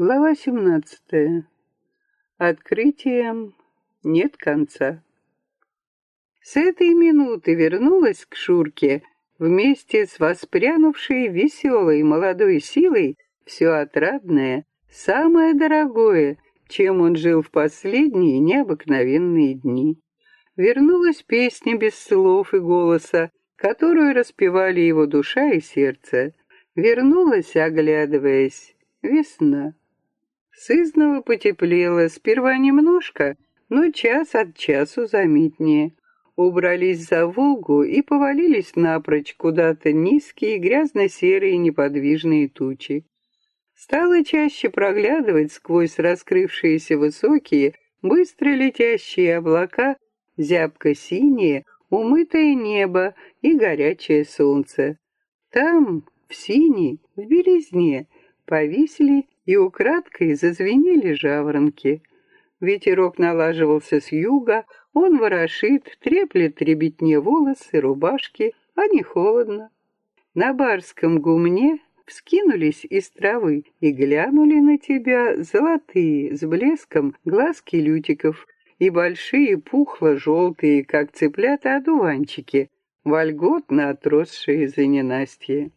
Глава 17. Открытием нет конца. С этой минуты вернулась к Шурке вместе с воспрянувшей веселой молодой силой все отрадное, самое дорогое, чем он жил в последние необыкновенные дни. Вернулась песня без слов и голоса, которую распевали его душа и сердце. Вернулась, оглядываясь, весна. Сызново потеплело, сперва немножко, но час от часу заметнее. Убрались за Волгу и повалились напрочь куда-то низкие, грязно-серые неподвижные тучи. Стало чаще проглядывать сквозь раскрывшиеся высокие, быстро летящие облака, зябко-синее, умытое небо и горячее солнце. Там, в синей, в белизне, повисли и украдкой зазвенели жаворонки. Ветерок налаживался с юга, он ворошит, треплет ребятне волосы, рубашки, а не холодно. На барском гумне вскинулись из травы и глянули на тебя золотые, с блеском, глазки лютиков и большие пухло-желтые, как цыплята, одуванчики, вольготно отросшие за ненастье.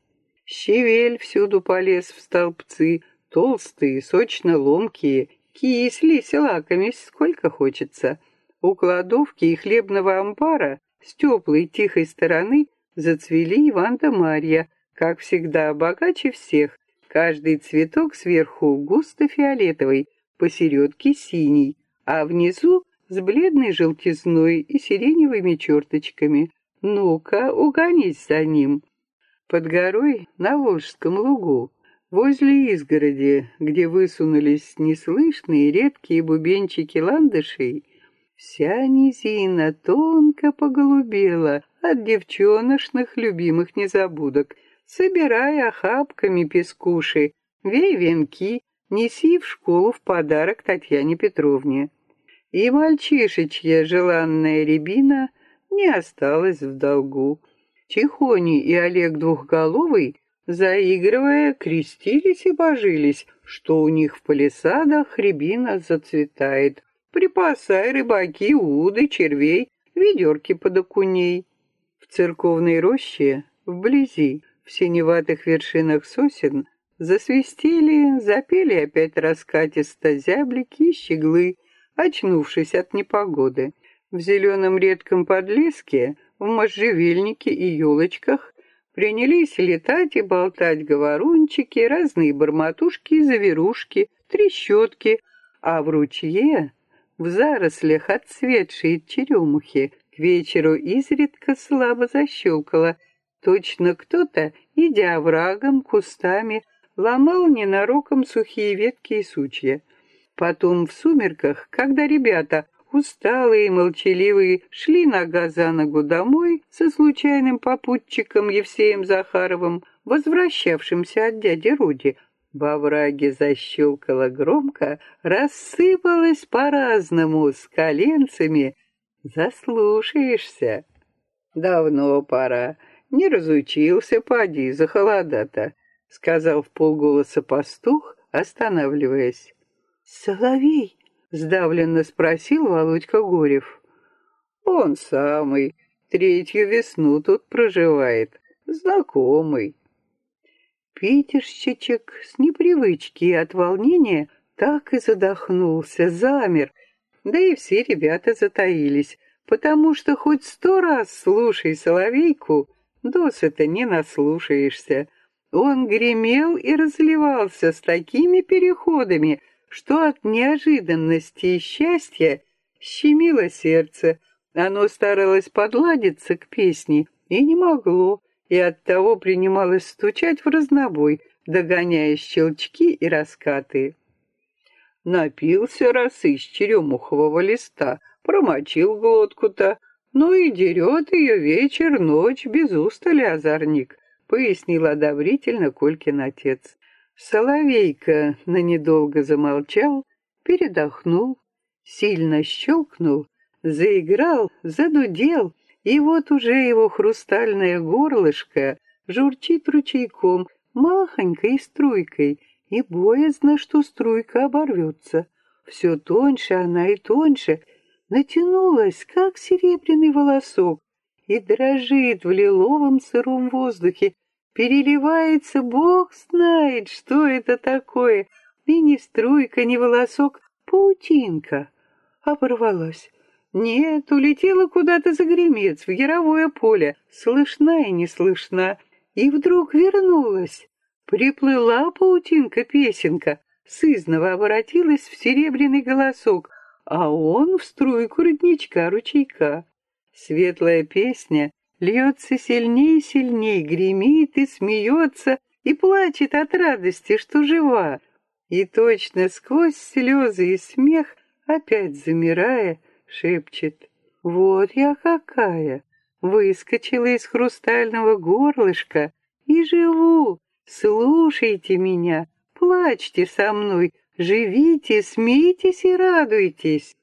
Щевель всюду полез в столбцы, толстые, сочно-ломкие, кислись, лакомись сколько хочется. У кладовки и хлебного амбара с теплой тихой стороны зацвели Иван да Марья, как всегда, богаче всех. Каждый цветок сверху густо-фиолетовый, посередке синий, а внизу с бледной желтизной и сиреневыми черточками. Ну-ка, угонись за ним. Под горой на Волжском лугу Возле изгороди, где высунулись неслышные редкие бубенчики ландышей, вся низина тонко поголубела от девчоношных любимых незабудок. Собирай охапками пескуши, вей венки, неси в школу в подарок Татьяне Петровне. И мальчишечья желанная рябина не осталась в долгу. Тихони и Олег Двухголовый заигрывая, крестились и божились, что у них в палисадах рябина зацветает. Припасай рыбаки, уды, червей, ведерки под окуней. В церковной роще, вблизи, в синеватых вершинах сосен, засвистели, запели опять раскатисто зяблики и щеглы, очнувшись от непогоды. В зеленом редком подлеске, в можжевельнике и елочках Принялись летать и болтать говорунчики, разные бормотушки и завирушки, трещотки, а в ручье, в зарослях отцветшие черемухи, к вечеру изредка слабо защелкало. Точно кто-то, идя врагом, кустами, ломал ненароком сухие ветки и сучья. Потом в сумерках, когда ребята усталые и молчаливые, шли нога за ногу домой со случайным попутчиком Евсеем Захаровым, возвращавшимся от дяди Руди. Во враге защелкало громко, рассыпалось по-разному с коленцами. Заслушаешься. Давно пора. Не разучился, поди, за холода-то, сказал в полголоса пастух, останавливаясь. Соловей, Сдавленно спросил Володька Горев. Он самый, третью весну тут проживает, знакомый. Питерщичек с непривычки и от волнения так и задохнулся, замер, да и все ребята затаились, потому что хоть сто раз слушай соловейку, досыта не наслушаешься. Он гремел и разливался с такими переходами, что от неожиданности и счастья щемило сердце. Оно старалось подладиться к песне и не могло, и оттого принималось стучать в разнобой, догоняя щелчки и раскаты. Напился раз из черемухового листа, промочил глотку-то, ну и дерет ее вечер, ночь, без устали озорник, пояснил одобрительно Колькин отец. Соловейка на недолго замолчал, передохнул, сильно щелкнул, заиграл, задудел, и вот уже его хрустальное горлышко журчит ручейком, махонькой струйкой, и боязно, что струйка оборвется. Все тоньше она и тоньше, натянулась, как серебряный волосок, и дрожит в лиловом сыром воздухе, переливается, бог знает, что это такое, и ни струйка, ни волосок, паутинка. Оборвалась. Нет, улетела куда-то за гремец, в яровое поле, слышна и не слышна, и вдруг вернулась. Приплыла паутинка-песенка, сызново обратилась в серебряный голосок, а он в струйку родничка-ручейка. Светлая песня льется сильнее и сильнее, гремит и смеется, и плачет от радости, что жива. И точно сквозь слезы и смех, опять замирая, шепчет «Вот я какая!» Выскочила из хрустального горлышка и живу. Слушайте меня, плачьте со мной, живите, смейтесь и радуйтесь.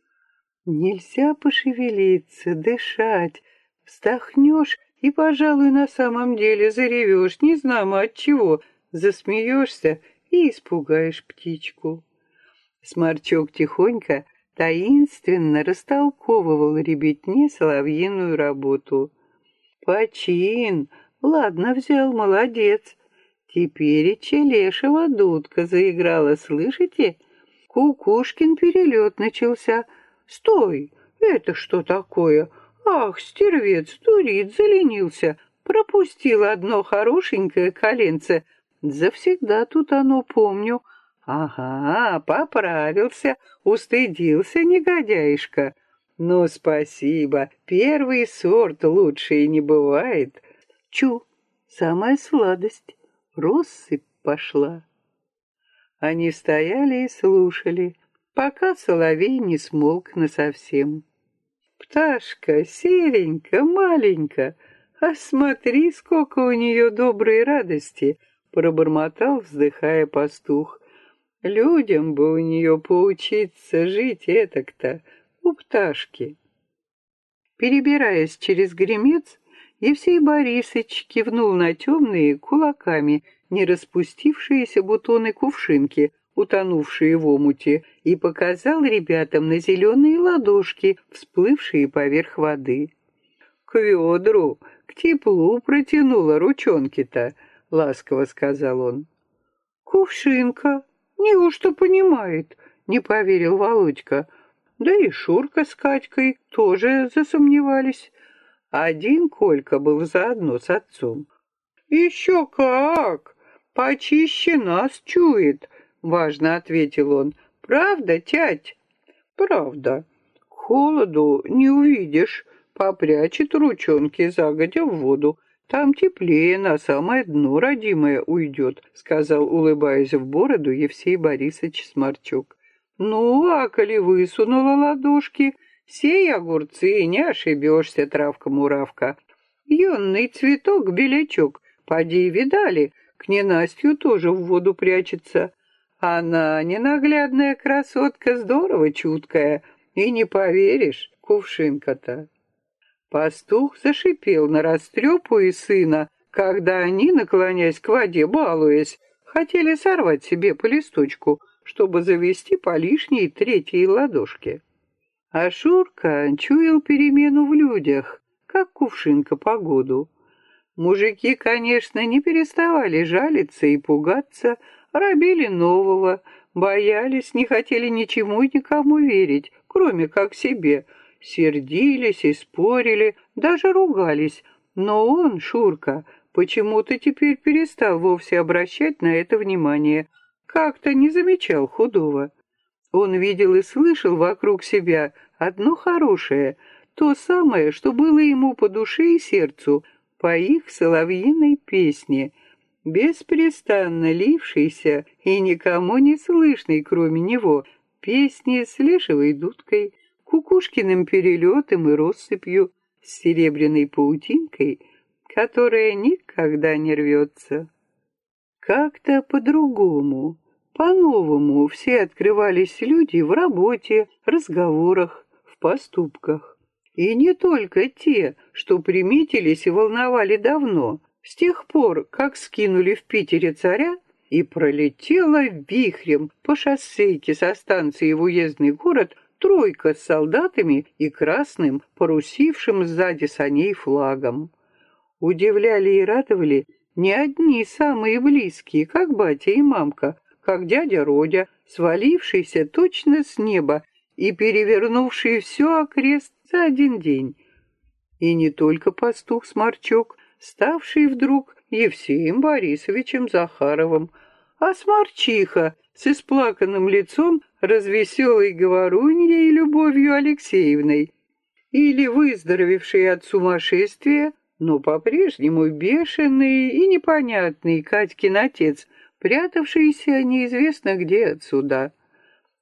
Нельзя пошевелиться, дышать. Вздохнешь и, пожалуй, на самом деле заревешь, не знамо от чего, засмеешься и испугаешь птичку. Сморчок тихонько, таинственно растолковывал ребятне соловьиную работу. Почин, ладно взял, молодец. Теперь и Челешева дудка заиграла, слышите? Кукушкин перелет начался — «Стой! Это что такое? Ах, стервец, дурит, заленился, пропустил одно хорошенькое коленце. Завсегда тут оно помню. Ага, поправился, устыдился негодяйшка. Ну, спасибо, первый сорт лучше и не бывает. Чу, самая сладость, россыпь пошла. Они стояли и слушали, пока соловей не смолк насовсем. Пташка серенькая, маленькая, а смотри, сколько у нее доброй радости, пробормотал, вздыхая пастух. Людям бы у нее поучиться жить этак-то, у пташки. Перебираясь через гремец, Евсей Борисович кивнул на темные кулаками не распустившиеся бутоны кувшинки, утонувшие в омуте, и показал ребятам на зеленые ладошки, всплывшие поверх воды. «К ведру, к теплу протянула ручонки-то», — ласково сказал он. «Кувшинка, неужто понимает?» — не поверил Володька. Да и Шурка с Катькой тоже засомневались. Один Колька был заодно с отцом. «Еще как! Почище нас чует!» — важно ответил он. «Правда, тять?» «Правда. Холоду не увидишь. Попрячет ручонки загодя в воду. Там теплее, на самое дно родимое уйдет», — сказал, улыбаясь в бороду, Евсей Борисович Сморчук. «Ну, а коли высунула ладошки, сей огурцы, не ошибешься, травка-муравка. Юный цветок-белячок, поди видали, к ненастью тоже в воду прячется. Она ненаглядная красотка, здорово чуткая, и не поверишь, кувшинка-то. Пастух зашипел на растрепу и сына, когда они, наклоняясь к воде, балуясь, хотели сорвать себе по листочку, чтобы завести по лишней третьей ладошке. А Шурка чуял перемену в людях, как кувшинка погоду. Мужики, конечно, не переставали жалиться и пугаться, робили нового, боялись, не хотели ничему и никому верить, кроме как себе, сердились и спорили, даже ругались. Но он, Шурка, почему-то теперь перестал вовсе обращать на это внимание, как-то не замечал худого. Он видел и слышал вокруг себя одно хорошее, то самое, что было ему по душе и сердцу, по их соловьиной песне — беспрестанно лившийся и никому не слышный, кроме него, песни с лешевой дудкой, кукушкиным перелетом и россыпью, с серебряной паутинкой, которая никогда не рвется. Как-то по-другому, по-новому все открывались люди в работе, разговорах, в поступках. И не только те, что приметились и волновали давно, с тех пор, как скинули в Питере царя, и пролетела вихрем по шоссейке со станции в уездный город тройка с солдатами и красным, парусившим сзади саней флагом. Удивляли и радовали не одни самые близкие, как батя и мамка, как дядя Родя, свалившийся точно с неба и перевернувший все окрест за один день. И не только пастух-сморчок, ставший вдруг Евсеем Борисовичем Захаровым, а сморчиха с исплаканным лицом, развеселой говоруньей Любовью Алексеевной, или выздоровевший от сумасшествия, но по-прежнему бешеный и непонятный Катькин отец, прятавшийся неизвестно где отсюда.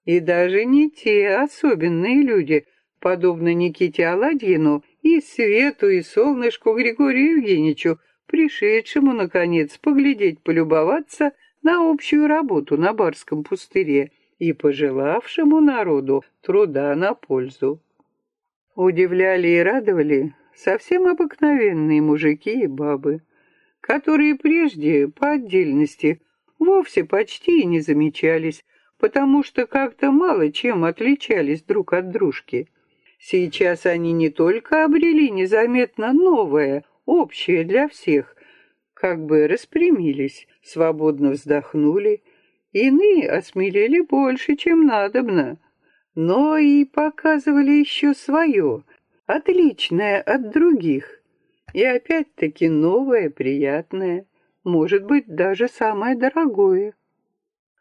И даже не те особенные люди, подобно Никите Аладьину и Свету и Солнышку Григорию Евгеньевичу, пришедшему, наконец, поглядеть, полюбоваться на общую работу на Барском пустыре и пожелавшему народу труда на пользу. Удивляли и радовали совсем обыкновенные мужики и бабы, которые прежде, по отдельности, вовсе почти и не замечались, потому что как-то мало чем отличались друг от дружки. Сейчас они не только обрели незаметно новое, общее для всех, как бы распрямились, свободно вздохнули, иные осмелели больше, чем надобно, но и показывали еще свое, отличное от других, и опять-таки новое, приятное, может быть, даже самое дорогое.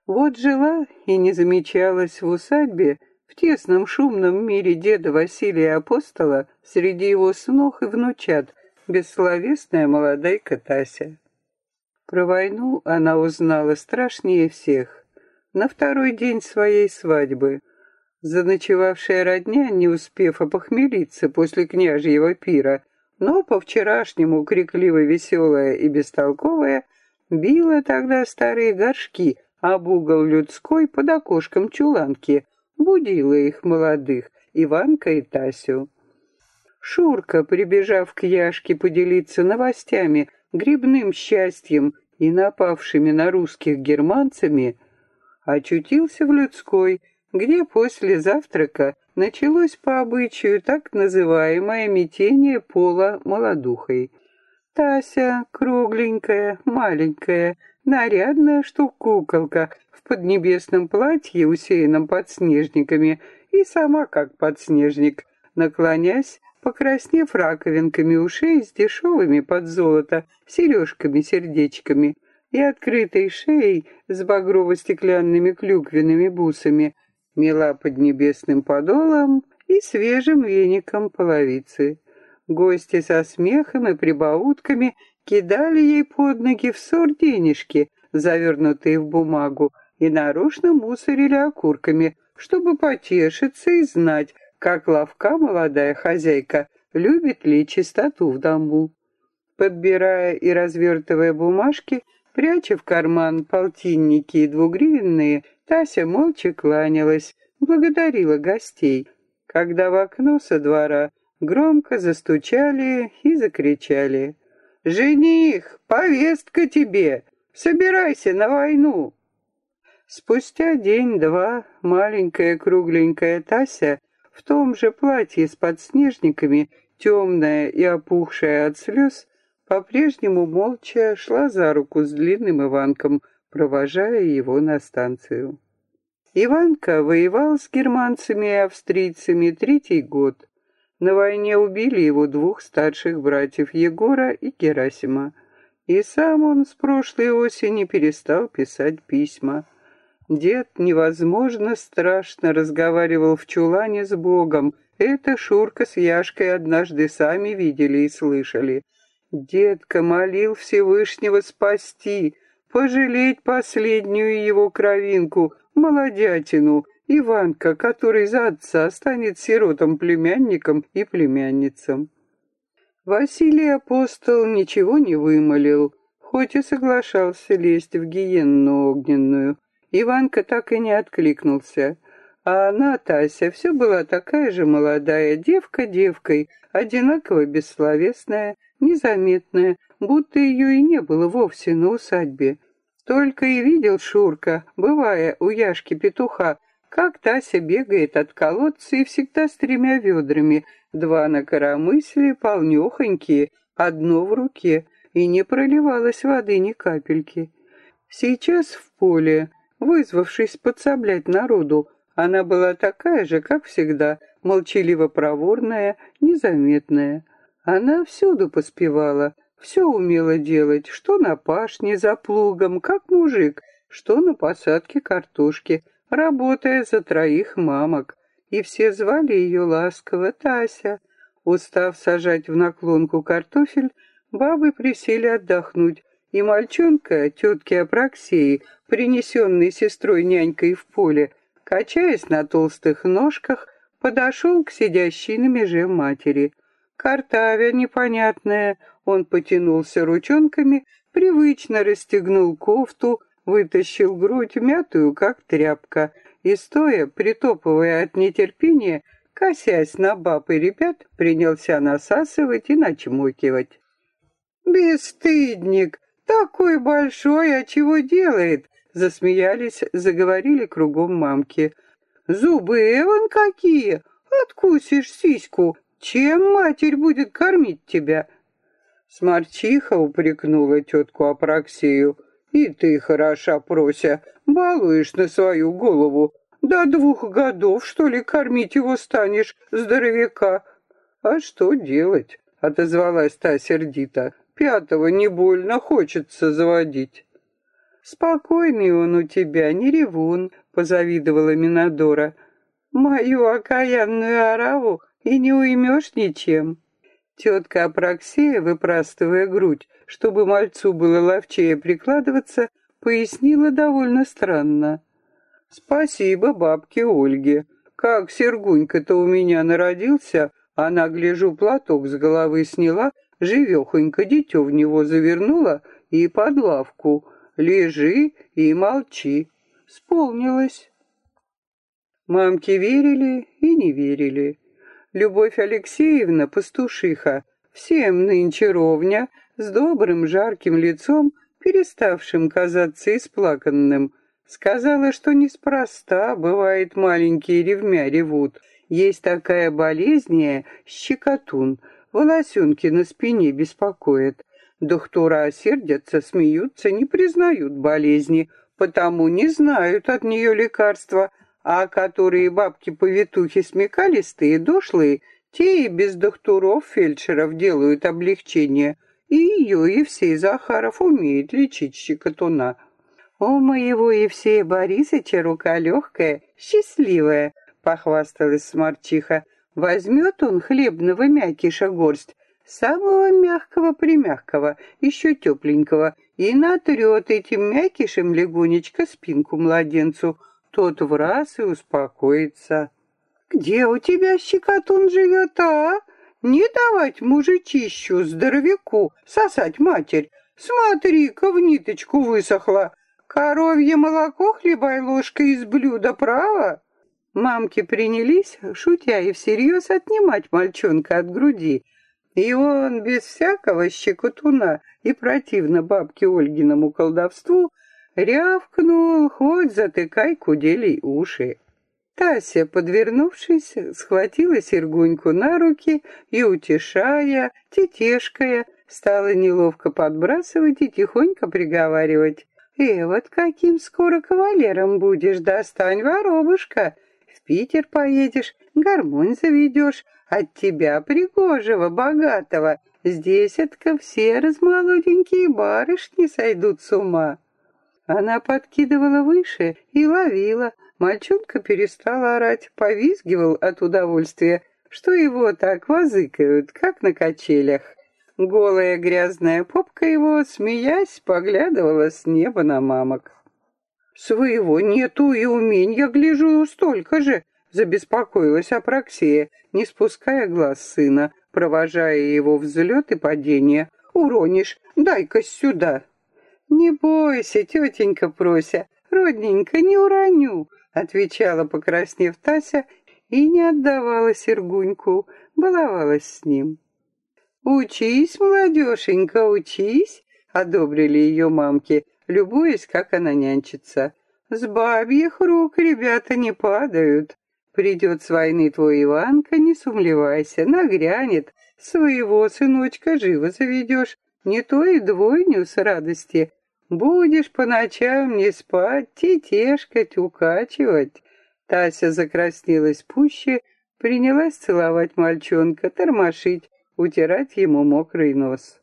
Вот жила и не замечалась в усадьбе, в тесном шумном мире деда Василия Апостола, среди его снох и внучат, бессловесная молодайка Тася. Про войну она узнала страшнее всех. На второй день своей свадьбы. Заночевавшая родня, не успев опохмелиться после княжьего пира, но по-вчерашнему крикливо-веселая и бестолковая, била тогда старые горшки, об угол людской под окошком чуланки, будила их молодых, Иванка и Тасю. Шурка, прибежав к Яшке поделиться новостями, грибным счастьем и напавшими на русских германцами, очутился в людской, где после завтрака началось по обычаю так называемое метение пола молодухой. Тася, кругленькая, маленькая, нарядная, что куколка, в поднебесном платье, усеянном подснежниками, и сама как подснежник, наклонясь, покраснев раковинками ушей с дешевыми под золото сережками-сердечками и открытой шеей с багрово-стеклянными клюквенными бусами, мела под небесным подолом и свежим веником половицы. Гости со смехом и прибаутками кидали ей под ноги в ссор денежки, завернутые в бумагу, и нарочно мусорили окурками, чтобы потешиться и знать, как ловка молодая хозяйка, любит ли чистоту в дому. Подбирая и развертывая бумажки, пряча в карман полтинники и двугривенные, Тася молча кланялась, благодарила гостей. Когда в окно со двора громко застучали и закричали. «Жених, повестка тебе! Собирайся на войну!» Спустя день-два маленькая кругленькая Тася в том же платье с подснежниками, темная и опухшая от слез, по-прежнему молча шла за руку с длинным Иванком, провожая его на станцию. Иванка воевал с германцами и австрийцами третий год. На войне убили его двух старших братьев Егора и Герасима. И сам он с прошлой осени перестал писать письма. Дед невозможно страшно разговаривал в чулане с Богом. Это Шурка с Яшкой однажды сами видели и слышали. Дедка молил Всевышнего спасти, пожалеть последнюю его кровинку, молодятину, Иванка, который за отца станет сиротом-племянником и племянницам. Василий Апостол ничего не вымолил, хоть и соглашался лезть в гиенну огненную. Иванка так и не откликнулся. А она, Тася, все была такая же молодая девка девкой, одинаково бессловесная, незаметная, будто ее и не было вовсе на усадьбе. Только и видел Шурка, бывая у Яшки-петуха, как Тася бегает от колодца и всегда с тремя ведрами, два на коромысле, полнёхонькие, одно в руке, и не проливалось воды ни капельки. Сейчас в поле, вызвавшись подсоблять народу, она была такая же, как всегда, молчаливо-проворная, незаметная. Она всюду поспевала, все умела делать, что на пашне за плугом, как мужик, что на посадке картошки, работая за троих мамок. И все звали ее ласково Тася. Устав сажать в наклонку картофель, бабы присели отдохнуть, и мальчонка, тетки Апраксии, принесенный сестрой-нянькой в поле, качаясь на толстых ножках, подошел к сидящей на меже матери. Картавя непонятная, он потянулся ручонками, привычно расстегнул кофту, вытащил грудь мятую, как тряпка, и, стоя, притопывая от нетерпения, косясь на баб и ребят, принялся насасывать и начмокивать. «Бесстыдник! Такой большой, а чего делает?» Засмеялись, заговорили кругом мамки. «Зубы вон какие! Откусишь сиську! Чем матерь будет кормить тебя?» Сморчиха упрекнула тетку Апраксию. «И ты хороша, Прося, балуешь на свою голову. До двух годов, что ли, кормить его станешь, здоровяка?» «А что делать?» — отозвалась та сердито. «Пятого не больно хочется заводить». «Спокойный он у тебя, не ревун», — позавидовала Минадора. «Мою окаянную ораву и не уймешь ничем». Тетка Апраксия, выпрастывая грудь, чтобы мальцу было ловчее прикладываться, пояснила довольно странно. «Спасибо бабке Ольге. Как Сергунька-то у меня народился, она, гляжу, платок с головы сняла, живехонько дитё в него завернула и под лавку. Лежи и молчи. Сполнилось». Мамки верили и не верили. Любовь Алексеевна, пастушиха, всем нынче ровня, с добрым жарким лицом, переставшим казаться исплаканным, сказала, что неспроста, бывает, маленькие ревмя ревут. Есть такая болезнь, щекотун, волосенки на спине беспокоят. Доктора сердятся, смеются, не признают болезни, потому не знают от нее лекарства, а которые бабки-повитухи смекалистые, дошлые, те и без докторов, фельдшеров делают облегчение. И ее Евсей Захаров умеет лечить щекотуна. «У моего Евсея Борисыча рука легкая, счастливая», — похвасталась сморчиха. «Возьмет он хлебного мякиша горсть, самого мягкого-примягкого, еще тепленького, и натрет этим мякишем легонечко спинку младенцу» тот в раз и успокоится. «Где у тебя щекотун живет, а? Не давать мужичищу, здоровяку, сосать матерь. Смотри-ка, в ниточку высохла. Коровье молоко хлебай ложкой из блюда, право?» Мамки принялись, шутя и всерьез, отнимать мальчонка от груди. И он без всякого щекотуна и противно бабке Ольгиному колдовству Рявкнул, хоть затыкай куделей уши. Тася, подвернувшись, схватила Сергуньку на руки и, утешая, тетешкая, стала неловко подбрасывать и тихонько приговаривать. «Э, вот каким скоро кавалером будешь, достань воробушка. В Питер поедешь, гармонь заведешь, от тебя пригожего, богатого. Здесь отка все размолоденькие барышни сойдут с ума». Она подкидывала выше и ловила. Мальчонка перестал орать, повизгивал от удовольствия, что его так возыкают, как на качелях. Голая грязная попка его, смеясь, поглядывала с неба на мамок. «Своего нету и умень, я гляжу столько же», — забеспокоилась Апраксия, не спуская глаз сына, провожая его взлет и падение. «Уронишь, дай-ка сюда». «Не бойся, тетенька Прося, родненько, не уроню», отвечала, покраснев Тася, и не отдавала Сергуньку, баловалась с ним. «Учись, молодеженька, учись», — одобрили ее мамки, любуясь, как она нянчится. «С бабьих рук ребята не падают. Придет с войны твой Иванка, не сумлевайся, нагрянет. Своего сыночка живо заведешь, не то и двойню с радости. Будешь по ночам не спать, тетешкать, укачивать». Тася закраснелась пуще, принялась целовать мальчонка, тормошить, утирать ему мокрый нос.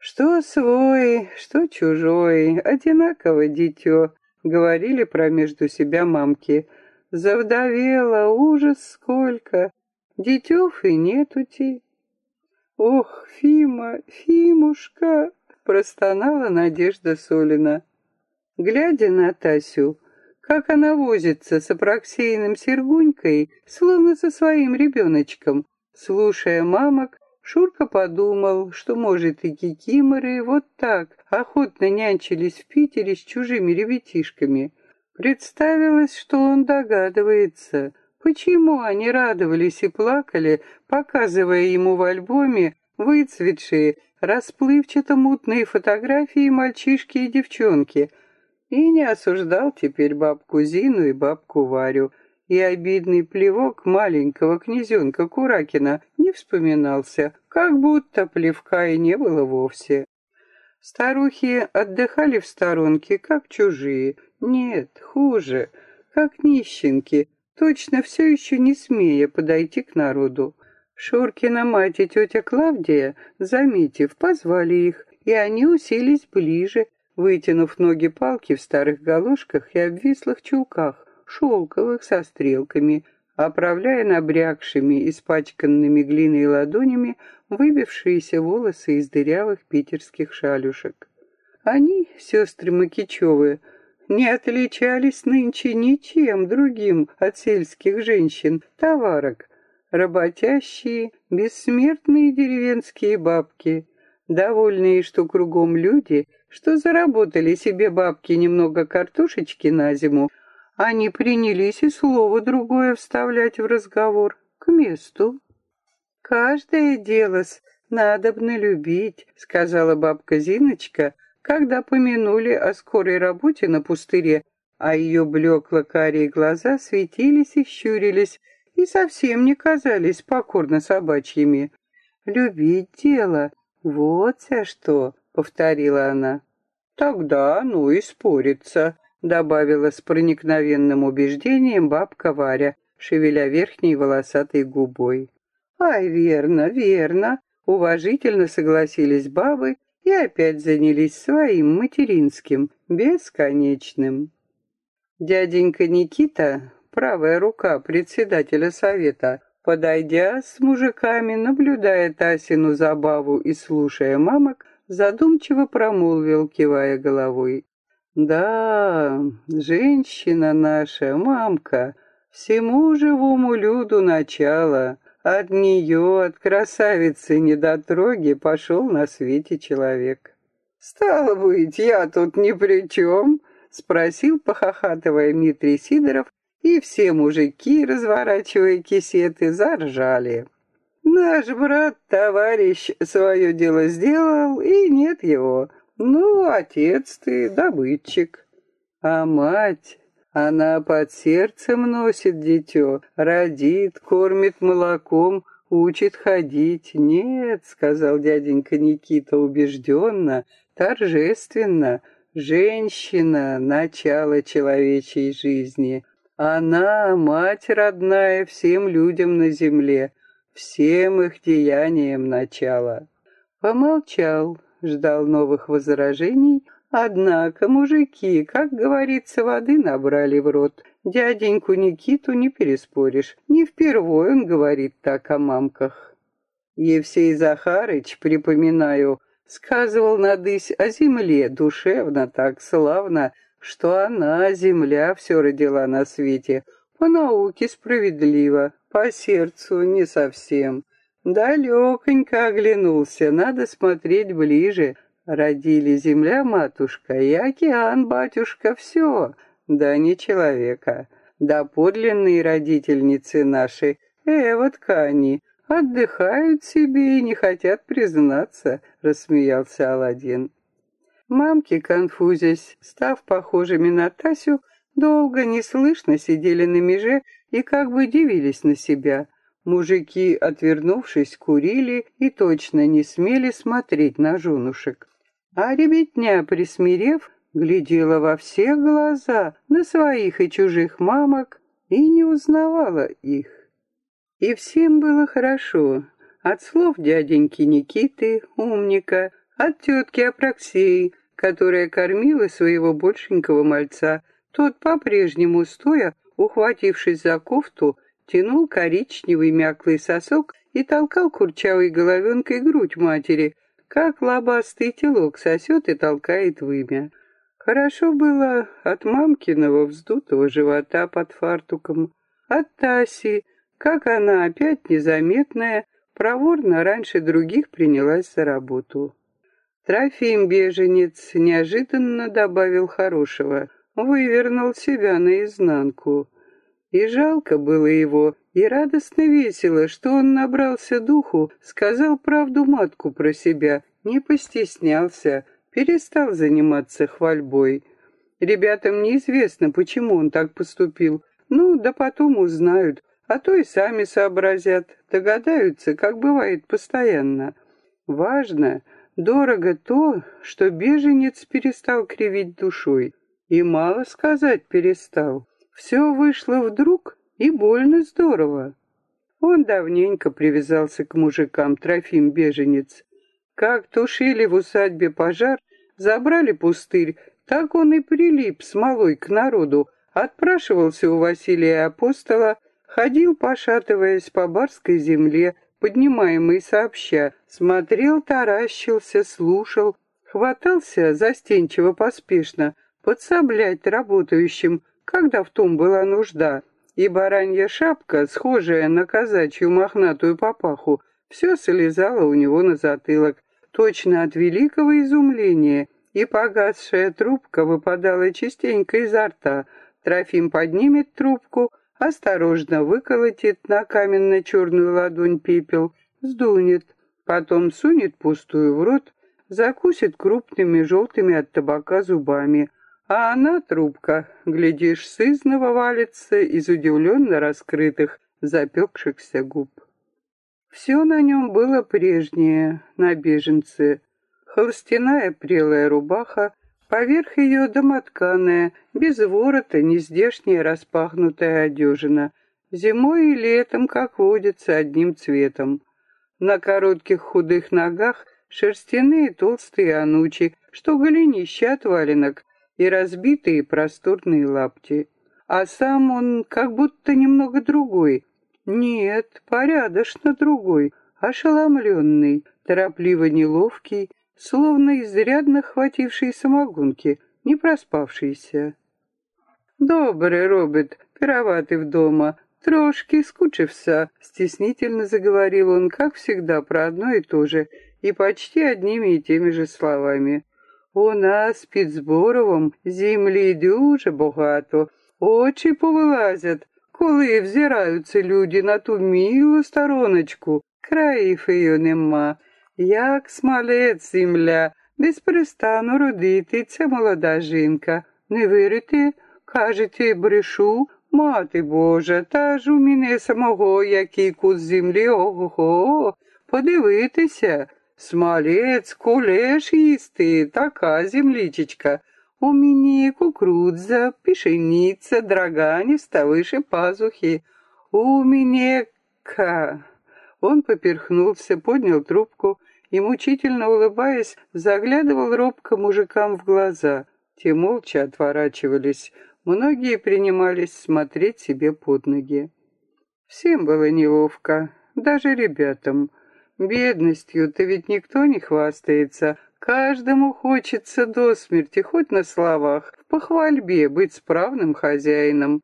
«Что свой, что чужой, одинаково дитё», — говорили про между себя мамки. «Завдовела, ужас сколько, дитёв и нетути». «Ох, Фима, Фимушка!» — простонала Надежда Солина. Глядя на Тасю, как она возится с Апраксеиным Сергунькой, словно со своим ребеночком, слушая мамок, Шурка подумал, что, может, и кикиморы вот так охотно нянчились в Питере с чужими ребятишками. Представилось, что он догадывается, почему они радовались и плакали, показывая ему в альбоме выцветшие, расплывчато-мутные фотографии мальчишки и девчонки, и не осуждал теперь бабку Зину и бабку Варю — и обидный плевок маленького князенка Куракина не вспоминался, как будто плевка и не было вовсе. Старухи отдыхали в сторонке, как чужие. Нет, хуже, как нищенки, точно все еще не смея подойти к народу. Шуркина мать и тетя Клавдия, заметив, позвали их, и они уселись ближе, вытянув ноги палки в старых галошках и обвислых чулках шелковых со стрелками, оправляя набрякшими, испачканными глиной ладонями выбившиеся волосы из дырявых питерских шалюшек. Они, сестры Макичевы, не отличались нынче ничем другим от сельских женщин, товарок, работящие, бессмертные деревенские бабки, довольные, что кругом люди, что заработали себе бабки немного картошечки на зиму, они принялись и слово другое вставлять в разговор, к месту. «Каждое дело-с надобно любить», — сказала бабка Зиночка, когда помянули о скорой работе на пустыре, а ее блекло-карие глаза светились и щурились, и совсем не казались покорно собачьими. «Любить дело, вот за что», — повторила она. «Тогда, ну и спорится», добавила с проникновенным убеждением бабка Варя, шевеля верхней волосатой губой. «Ай, верно, верно!» — уважительно согласились бабы и опять занялись своим материнским, бесконечным. Дяденька Никита, правая рука председателя совета, подойдя с мужиками, наблюдая Тасину забаву и слушая мамок, задумчиво промолвил, кивая головой. Да, женщина наша, мамка, всему живому люду начало. От нее, от красавицы недотроги, пошел на свете человек. «Стало быть, я тут ни при чем?» — спросил, похохатывая Дмитрий Сидоров, и все мужики, разворачивая кисеты, заржали. «Наш брат-товарищ свое дело сделал, и нет его. Ну, отец ты, добытчик. А мать, она под сердцем носит дитё, родит, кормит молоком, учит ходить. Нет, сказал дяденька Никита убежденно, торжественно, женщина — начало человечей жизни. Она — мать родная всем людям на земле, всем их деяниям начало. Помолчал, ждал новых возражений, однако мужики, как говорится, воды набрали в рот. Дяденьку Никиту не переспоришь, не впервой он говорит так о мамках. Евсей Захарыч, припоминаю, сказывал надысь о земле, душевно так славно, что она, земля, все родила на свете, по науке справедливо, по сердцу не совсем. Далеконько оглянулся, надо смотреть ближе. Родили земля, матушка, и океан, батюшка, все, да не человека. Да подлинные родительницы наши, э, вот они, отдыхают себе и не хотят признаться, рассмеялся Аладдин. Мамки, конфузясь, став похожими на Тасю, долго неслышно сидели на меже и как бы дивились на себя. Мужики, отвернувшись, курили и точно не смели смотреть на женушек. А ребятня, присмирев, глядела во все глаза на своих и чужих мамок и не узнавала их. И всем было хорошо. От слов дяденьки Никиты, умника, от тетки Апраксеи, которая кормила своего большенького мальца. Тот по-прежнему, стоя, ухватившись за кофту, тянул коричневый мяклый сосок и толкал курчавой головенкой грудь матери, как лобастый телок сосет и толкает вымя. Хорошо было от мамкиного вздутого живота под фартуком, от Таси, как она опять незаметная, проворно раньше других принялась за работу. Трофим беженец неожиданно добавил хорошего, вывернул себя наизнанку. И жалко было его, и радостно весело, что он набрался духу, сказал правду матку про себя, не постеснялся, перестал заниматься хвальбой. Ребятам неизвестно, почему он так поступил. Ну, да потом узнают, а то и сами сообразят, догадаются, как бывает постоянно. Важно, дорого то, что беженец перестал кривить душой. И мало сказать перестал. Все вышло вдруг и больно здорово. Он давненько привязался к мужикам, Трофим Беженец. Как тушили в усадьбе пожар, забрали пустырь, так он и прилип смолой к народу, отпрашивался у Василия Апостола, ходил, пошатываясь по барской земле, поднимаемый сообща, смотрел, таращился, слушал, хватался застенчиво поспешно подсоблять работающим, когда в том была нужда, и баранья шапка, схожая на казачью мохнатую папаху, все слезала у него на затылок, точно от великого изумления, и погасшая трубка выпадала частенько изо рта. Трофим поднимет трубку, осторожно выколотит на каменно-черную ладонь пепел, сдунет, потом сунет пустую в рот, закусит крупными желтыми от табака зубами, а она, трубка, глядишь, сызново валится из удивленно раскрытых, запекшихся губ. Все на нем было прежнее, на беженце. Холстяная прелая рубаха, поверх ее домотканая, без ворота, нездешняя распахнутая одежина. Зимой и летом, как водится, одним цветом. На коротких худых ногах шерстяные толстые анучи, что голенища от валенок, и разбитые просторные лапти. А сам он как будто немного другой, нет, порядочно другой, ошеломленный, торопливо неловкий, словно изрядно хвативший самогонки, не проспавшийся. «Добрый, Роберт, пироватый в дома, трошки скучився», стеснительно заговорил он, как всегда, про одно и то же, и почти одними и теми же словами. «У нас під Зборовом землі дуже багато, очі повилазять, коли взираються люди на ту милу стороночку, країв її нема, Як смалець земля, безперестану родититься молода жінка. Не вірите? Кажете, брешу, мати Божа, та ж у мене самого який кус землі, ого, подивитися. Смалець, кулеш їсти, така землічечка. У меня кукуруза, пшеница, драганиста выше пазухи. У меня ка... Он поперхнулся, поднял трубку и, мучительно улыбаясь, заглядывал робко мужикам в глаза. Те молча отворачивались. Многие принимались смотреть себе под ноги. Всем было неловко, даже ребятам. Бедностью-то ведь никто не хвастается, Каждому хочется до смерти, хоть на словах, в похвальбе быть справным хозяином.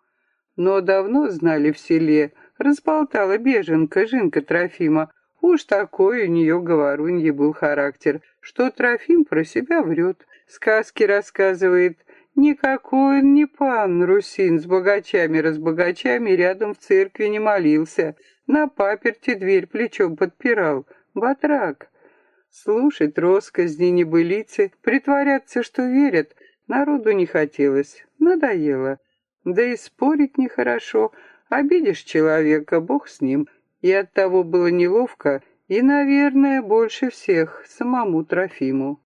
Но давно знали в селе, разболтала беженка Жинка Трофима. Уж такой у нее говорунье был характер, что Трофим про себя врет, сказки рассказывает. Никакой он не пан Русин с богачами-разбогачами рядом в церкви не молился, на паперти дверь плечом подпирал. Батрак. Слушать росказни небылицы, притворяться, что верят, народу не хотелось, надоело. Да и спорить нехорошо, обидишь человека, бог с ним. И оттого было неловко, и, наверное, больше всех самому Трофиму.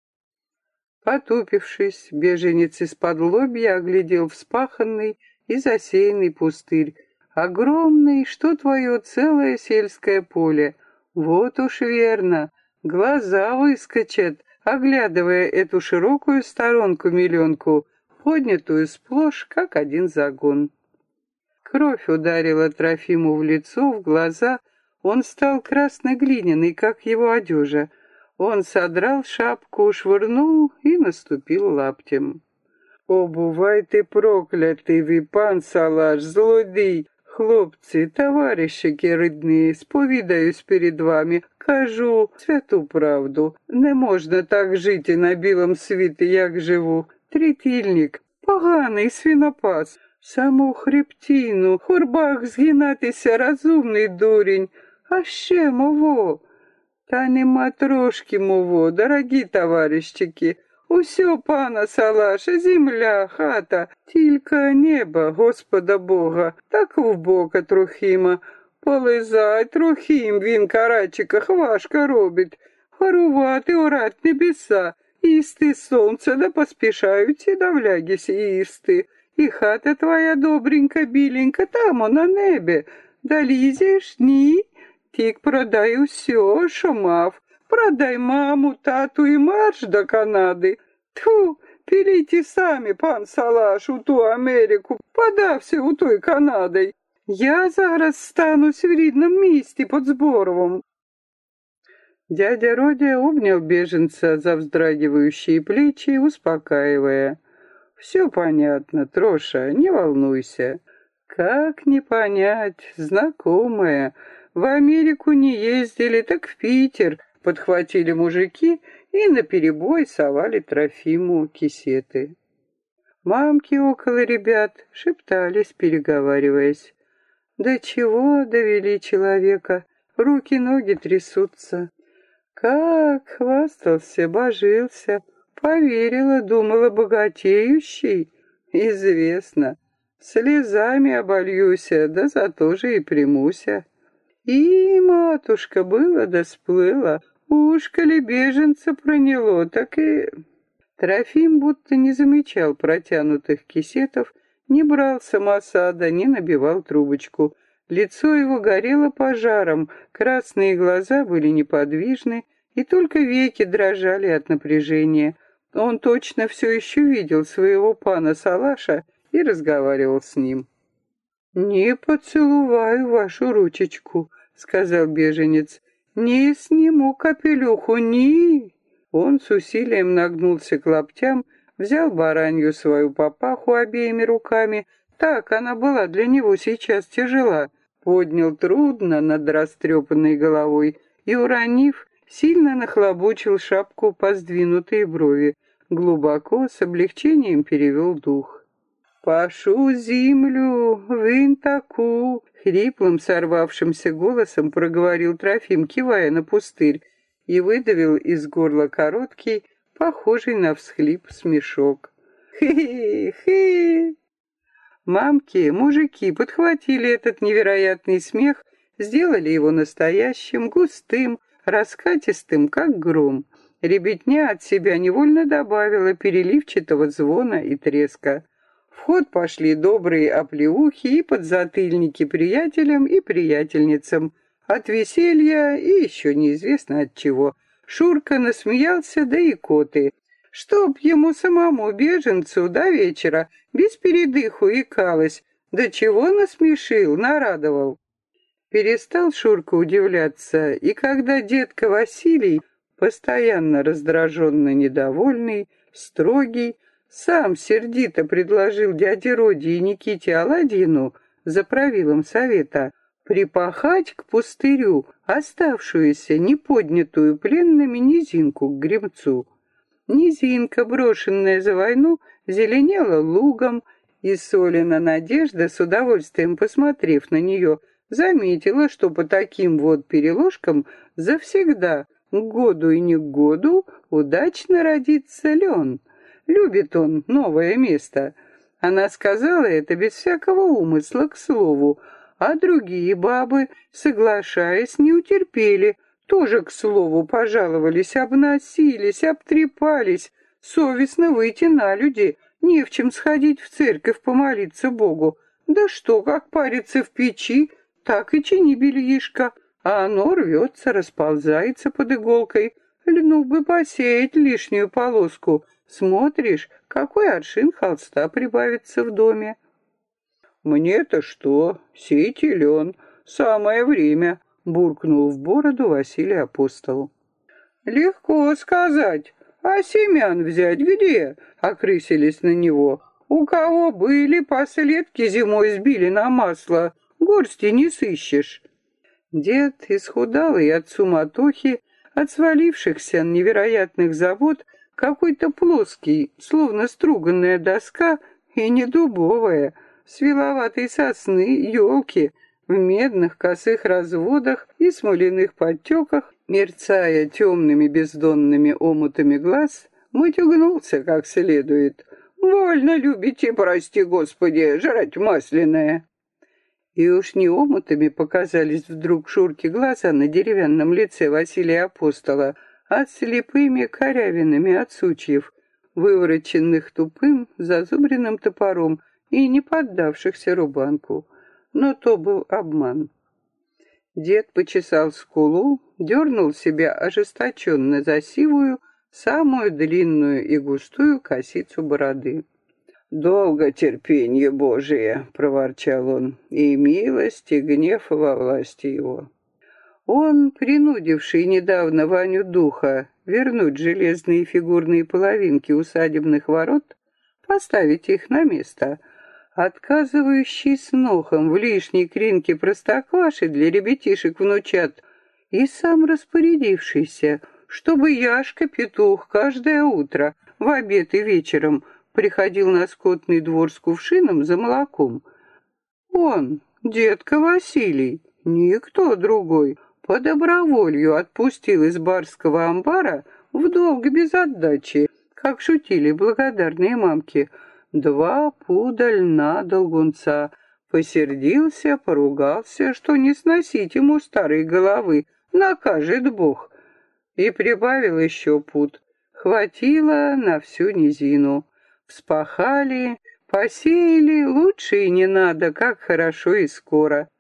Потупившись, беженец из-под лобья оглядел вспаханный и засеянный пустырь. Огромный, что твое целое сельское поле. Вот уж верно, глаза выскочат, оглядывая эту широкую сторонку-миллионку, поднятую сплошь, как один загон. Кровь ударила Трофиму в лицо, в глаза. Он стал красно-глиняный, как его одежа. Он содрал шапку, швырнул и наступил лаптем. «О, бувай ты проклятий, ви пан Салаш, злодій! Хлопці, товаришики рідні, сповідаюсь перед вами, кажу святу правду. Не можна так жити на білому світі, як живу. Трітільник, поганий свинопас, саму хребтіну, хорбах згинатися розумний дурень, а ще мово. Та нема трошки мово, дорогі товарищики. Усьо пана Салаша, земля, хата, тільки небо, Господа Бога, так в бока Трохима. Полизай, Трохим, він карачиках важко робить. Харувати орать небеса, їсти сонце, да поспішають да влягіся їсти. І хата твоя добренька, біленька, там на небі. Да лізеш, ні? Тік продай усьо, що мав. Продай маму, тату і марш до Канади. Тьфу, піліть самі, пан Салаш, у ту Америку, подався у той Канадой. Я зараз станусь в рідном місті под Зборовом. Дядя Родя обнял беженца за вздрагивающие плечи, успокаивая. «Все понятно, Троша, не волнуйся. Как не понять, знакомая. В Америку не ездили, так в Питер подхватили мужики и наперебой совали Трофиму кисеты. Мамки около ребят шептались, переговариваясь. До чего довели человека, руки-ноги трясутся. Как хвастался, божился, поверила, думала богатеющий. Известно, слезами обольюся, да зато же и примуся. И, матушка, было да сплыла, ушко ли беженца проняло, так и... Трофим будто не замечал протянутых кисетов, не брал самосада, не набивал трубочку. Лицо его горело пожаром, красные глаза были неподвижны, и только веки дрожали от напряжения. Он точно все еще видел своего пана Салаша и разговаривал с ним. «Не поцелую вашу ручечку», — сказал беженец. «Не сниму капелюху, ни...» Он с усилием нагнулся к лаптям, взял баранью свою папаху обеими руками, так она была для него сейчас тяжела, поднял трудно над растрепанной головой и, уронив, сильно нахлобучил шапку по сдвинутые брови, глубоко, с облегчением перевел дух. «Пашу землю, вынь таку!» Хриплым, сорвавшимся голосом проговорил Трофим, кивая на пустырь, и выдавил из горла короткий, похожий на всхлип смешок. «Хе-хе!» Мамки, мужики подхватили этот невероятный смех, сделали его настоящим, густым, раскатистым, как гром. Ребятня от себя невольно добавила переливчатого звона и треска. В ход пошли добрые оплеухи и подзатыльники приятелям и приятельницам. От веселья и еще неизвестно от чего. Шурка насмеялся, да и коты. Чтоб ему самому, беженцу, до вечера, без передыху икалось. Да чего насмешил, нарадовал. Перестал Шурка удивляться, и когда детка Василий, постоянно раздраженно недовольный, строгий, сам сердито предложил дяде Роди и Никите Аладдину за правилом совета припахать к пустырю оставшуюся неподнятую пленными низинку к гремцу. Низинка, брошенная за войну, зеленела лугом, и Солина Надежда, с удовольствием посмотрев на нее, заметила, что по таким вот переложкам завсегда к году и не к году удачно родится лен. Любит он новое место. Она сказала это без всякого умысла, к слову, а другие бабы, соглашаясь, не утерпели, тоже, к слову, пожаловались, обносились, обтрепались. Совестно выйти на люди, не в чем сходить в церковь помолиться Богу. Да что, как париться в печи, так и чини бельишко, а оно рвется, расползается под иголкой. Льну бы посеять лишнюю полоску. Смотришь, какой аршин холста прибавится в доме. «Мне-то что? Сеять лен. Самое время», — буркнул в бороду Василий Апостол. «Легко сказать. А семян взять где?» — окрысились на него. «У кого были, последки зимой сбили на масло. Горсти не сыщешь». Дед, исхудалый от суматохи, от свалившихся невероятных забот, какой-то плоский, словно струганная доска, и не дубовая, с виловатой сосны, елки, в медных косых разводах и смоляных подтеках, мерцая темными бездонными омутами глаз, мутюгнулся как следует. «Вольно любите, прости господи, жрать масляное!» И уж не омутами показались вдруг Шурки глаза на деревянном лице Василия Апостола, а слепыми корявинами от сучьев, вывороченных тупым зазубренным топором и не поддавшихся рубанку. Но то был обман. Дед почесал скулу, дернул себя ожесточенно за сивую, самую длинную и густую косицу бороды. «Долго терпение Божие!» — проворчал он, — «и милость, и гнев во власти его». Он, принудивший недавно Ваню Духа вернуть железные фигурные половинки усадебных ворот, поставить их на место, отказывающий с нохом в лишней кринке простокваши для ребятишек-внучат и сам распорядившийся, чтобы Яшка-петух каждое утро, в обед и вечером, приходил на скотный двор с кувшином за молоком. Он, детка Василий, никто другой, по доброволью отпустил из барского амбара в долг без отдачи, как шутили благодарные мамки, два пуда льна долгунца, посердился, поругался, что не сносить ему старой головы, накажет Бог, и прибавил еще пуд. Хватило на всю низину. Вспахали, посеяли, лучше и не надо, как хорошо и скоро.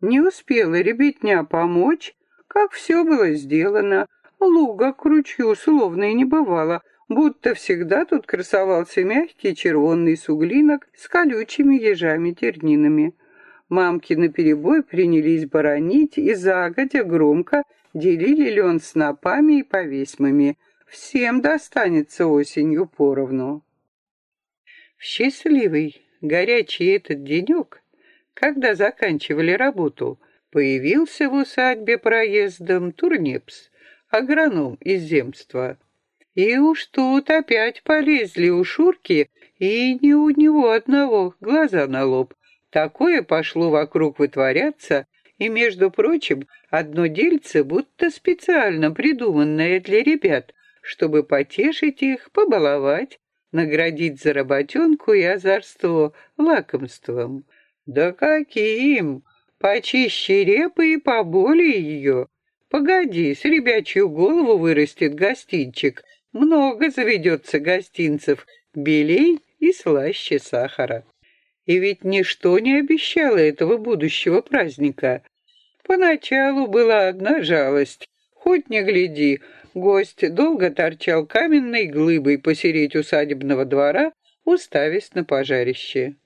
Не успела ребятня помочь, как все было сделано. Луга к ручью словно и не бывало, будто всегда тут красовался мягкий червонный суглинок с колючими ежами-тернинами. Мамки наперебой принялись боронить и загодя громко делили лен снопами и повесьмами. Всем достанется осенью поровну. В счастливый, горячий этот денек, когда заканчивали работу, появился в усадьбе проездом Турнепс, агроном из земства. И уж тут опять полезли у Шурки, и не у него одного, глаза на лоб. Такое пошло вокруг вытворяться, и, между прочим, одно дельце будто специально придуманное для ребят, чтобы потешить их, побаловать, наградить за работенку и озорство лакомством. Да каким? Почище репы и поболее ее. Погоди, с ребячью голову вырастет гостинчик. Много заведется гостинцев, белей и слаще сахара. И ведь ничто не обещало этого будущего праздника. Поначалу была одна жалость. Хоть не гляди, Гость долго торчал каменной глыбой посереть усадебного двора, уставясь на пожарище.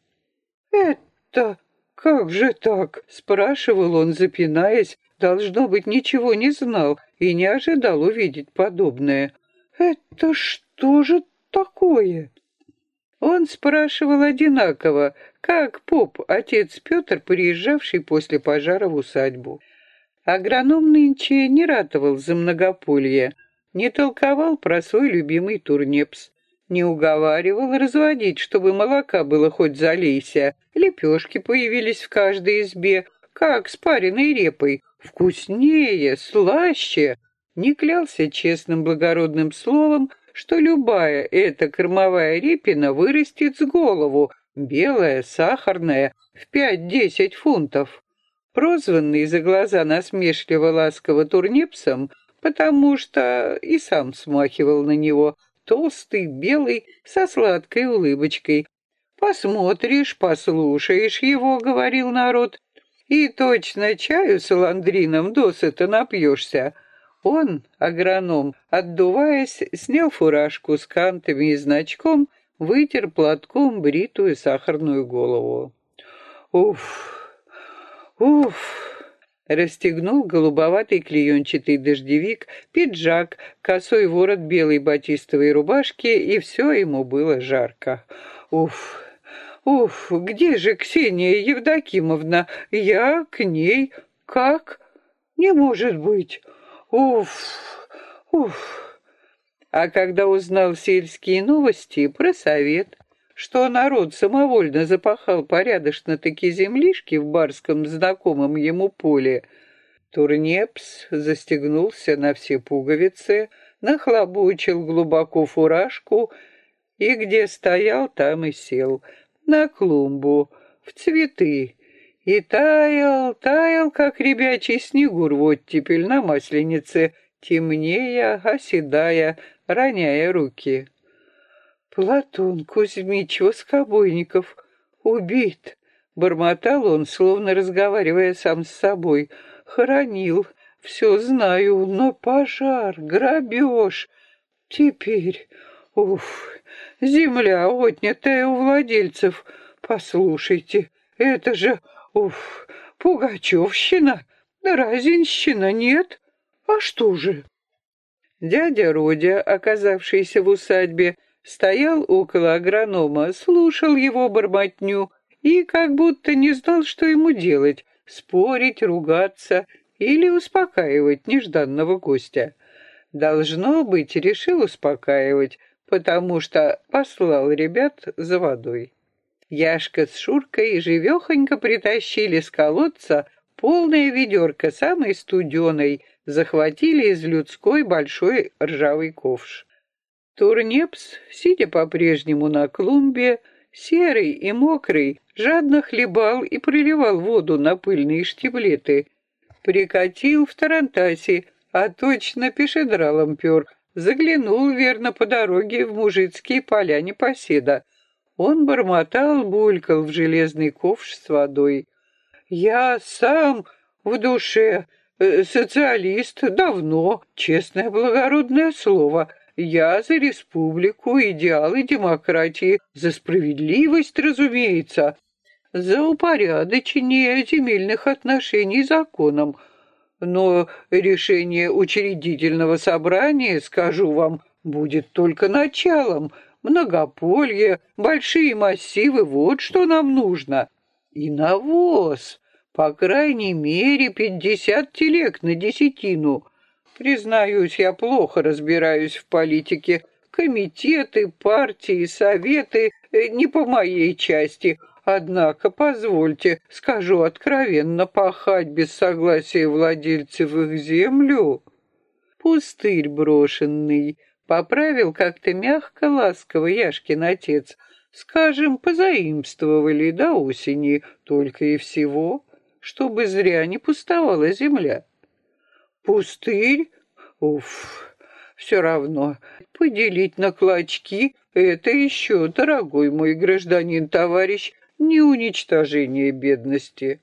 «Это как же так?» — спрашивал он, запинаясь, должно быть, ничего не знал и не ожидал увидеть подобное. «Это что же такое?» Он спрашивал одинаково, как поп, отец Петр, приезжавший после пожара в усадьбу. Агроном нынче не ратовал за многополье, не толковал про свой любимый турнепс, не уговаривал разводить, чтобы молока было хоть залейся. Лепешки появились в каждой избе, как с пареной репой, вкуснее, слаще. не клялся честным благородным словом, что любая эта кормовая репина вырастет с голову, белая, сахарная, в пять-десять фунтов. Прозванный за глаза насмешливо ласково турнепсом, потому что и сам смахивал на него, толстый, белый, со сладкой улыбочкой. «Посмотришь, послушаешь его», — говорил народ, — «и точно чаю с ландрином досыта напьешься». Он, агроном, отдуваясь, снял фуражку с кантами и значком, вытер платком бритую сахарную голову. «Уф! Уф!» Расстегнул голубоватый клеенчатый дождевик, пиджак, косой ворот белой батистовой рубашки, и все ему было жарко. «Уф! Уф! Где же Ксения Евдокимовна? Я к ней. Как? Не может быть! Уф, уф. А когда узнал сельские новости про совет, что народ самовольно запахал порядочно-таки землишки в барском знакомом ему поле, Турнепс застегнулся на все пуговицы, нахлобучил глубоко фуражку и где стоял, там и сел, на клумбу, в цветы, и таял, таял, как ребячий снегур в оттепель на масленице, темнея, оседая, роняя руки. «Платон Кузьмич Воскобойников убит!» Бормотал он, словно разговаривая сам с собой. «Хоронил, все знаю, но пожар, грабеж. Теперь, уф, земля, отнятая у владельцев. Послушайте, это же Уф, пугачевщина, разинщина нет. А что же? Дядя Родя, оказавшийся в усадьбе, стоял около агронома, слушал его бормотню и как будто не знал, что ему делать — спорить, ругаться или успокаивать нежданного гостя. Должно быть, решил успокаивать, потому что послал ребят за водой. Яшка с Шуркой живехонько притащили с колодца полное ведерко самой студеной, захватили из людской большой ржавый ковш. Турнепс, сидя по-прежнему на клумбе, серый и мокрый, жадно хлебал и приливал воду на пыльные штиблеты. Прикатил в Тарантасе, а точно пешедралом пер, заглянул верно по дороге в мужицкие поля непоседа, он бормотал, булькал в железный ковш с водой. «Я сам в душе э, социалист давно, честное благородное слово. Я за республику, идеалы демократии, за справедливость, разумеется, за упорядочение земельных отношений законом. Но решение учредительного собрания, скажу вам, будет только началом, Многополье, большие массивы — вот что нам нужно. И навоз. По крайней мере, пятьдесят телег на десятину. Признаюсь, я плохо разбираюсь в политике. Комитеты, партии, советы э, не по моей части. Однако, позвольте, скажу откровенно, пахать без согласия владельцев их землю — пустырь брошенный, Поправил как-то мягко, ласково Яшкин отец. Скажем, позаимствовали до осени, только и всего, чтобы зря не пустовала земля. Пустырь? Уф, все равно. Поделить на клочки — это еще, дорогой мой гражданин-товарищ, не уничтожение бедности.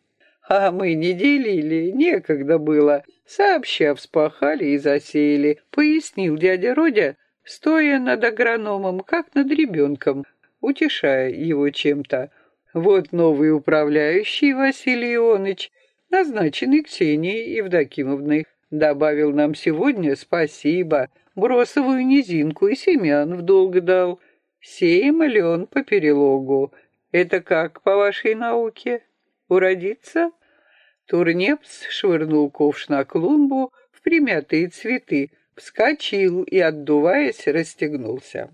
А мы не делили, некогда было. Сообща вспахали и засеяли, пояснил дядя Родя, стоя над агрономом, как над ребенком, утешая его чем-то. Вот новый управляющий Василий Ионыч, назначенный Ксенией Евдокимовной, добавил нам сегодня спасибо, бросовую низинку и семян в долг дал. Сеем ли он по перелогу? Это как по вашей науке? Уродиться? Турнепс швырнул ковш на клумбу в примятые цветы, вскочил и, отдуваясь, расстегнулся.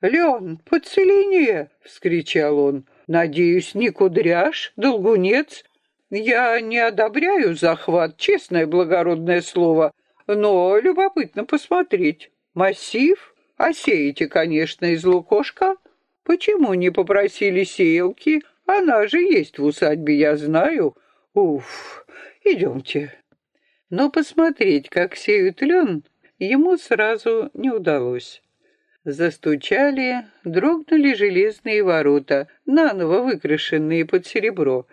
«Лен, поцеление!» — вскричал он. «Надеюсь, не кудряш, долгунец? Я не одобряю захват, честное благородное слово, но любопытно посмотреть. Массив? А конечно, из лукошка. Почему не попросили сеялки? Она же есть в усадьбе, я знаю. Уф, идемте. Но посмотреть, как сеют лен, ему сразу не удалось. Застучали, дрогнули железные ворота, наново выкрашенные под серебро,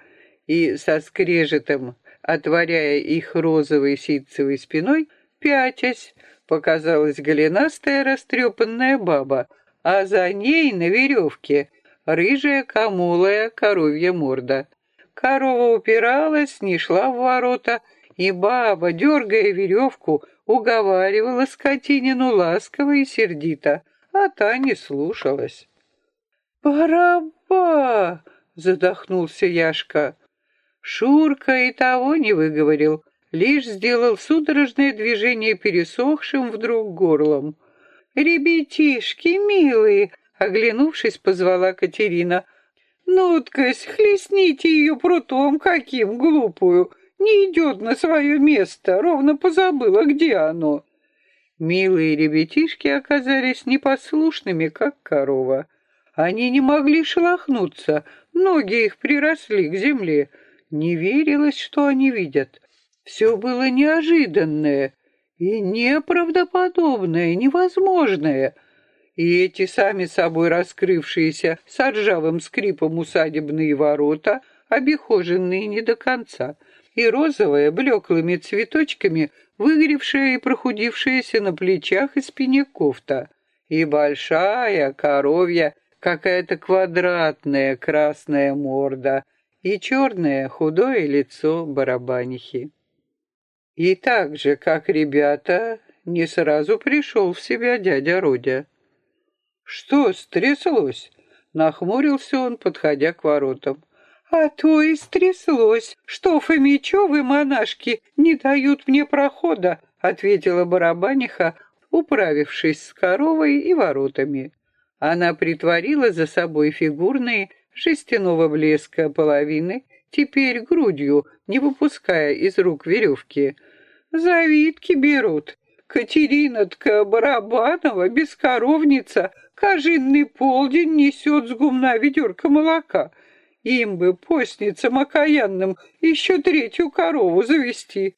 и со скрежетом, отворяя их розовой ситцевой спиной, пятясь, показалась голенастая растрепанная баба, а за ней на веревке рыжая камулая коровья морда. Корова упиралась, не шла в ворота, и баба, дергая веревку, уговаривала скотинину ласково и сердито, а та не слушалась. «Бараба!» — задохнулся Яшка. Шурка и того не выговорил, лишь сделал судорожное движение пересохшим вдруг горлом. «Ребятишки, милые!» — оглянувшись, позвала Катерина. «Ну-ткась, хлестните ее прутом каким, глупую! Не идет на свое место, ровно позабыла, где оно!» Милые ребятишки оказались непослушными, как корова. Они не могли шелохнуться, ноги их приросли к земле. Не верилось, что они видят. Все было неожиданное и неправдоподобное, невозможное. И эти сами собой раскрывшиеся с ржавым скрипом усадебные ворота, обихоженные не до конца, и розовая блеклыми цветочками выгоревшая и прохудившаяся на плечах и спине кофта, и большая коровья какая-то квадратная красная морда и черное худое лицо барабанихи. И так же, как ребята, не сразу пришел в себя дядя Родя. «Что стряслось?» — нахмурился он, подходя к воротам. «А то и стряслось, что Фомичевы монашки не дают мне прохода», — ответила барабаниха, управившись с коровой и воротами. Она притворила за собой фигурные шестяного блеска половины, теперь грудью, не выпуская из рук веревки. Завидки берут. Катерина-тка Барабанова, бескоровница, кожинный полдень несет с гумна ведерко молока. Им бы, постницам окаянным, еще третью корову завести.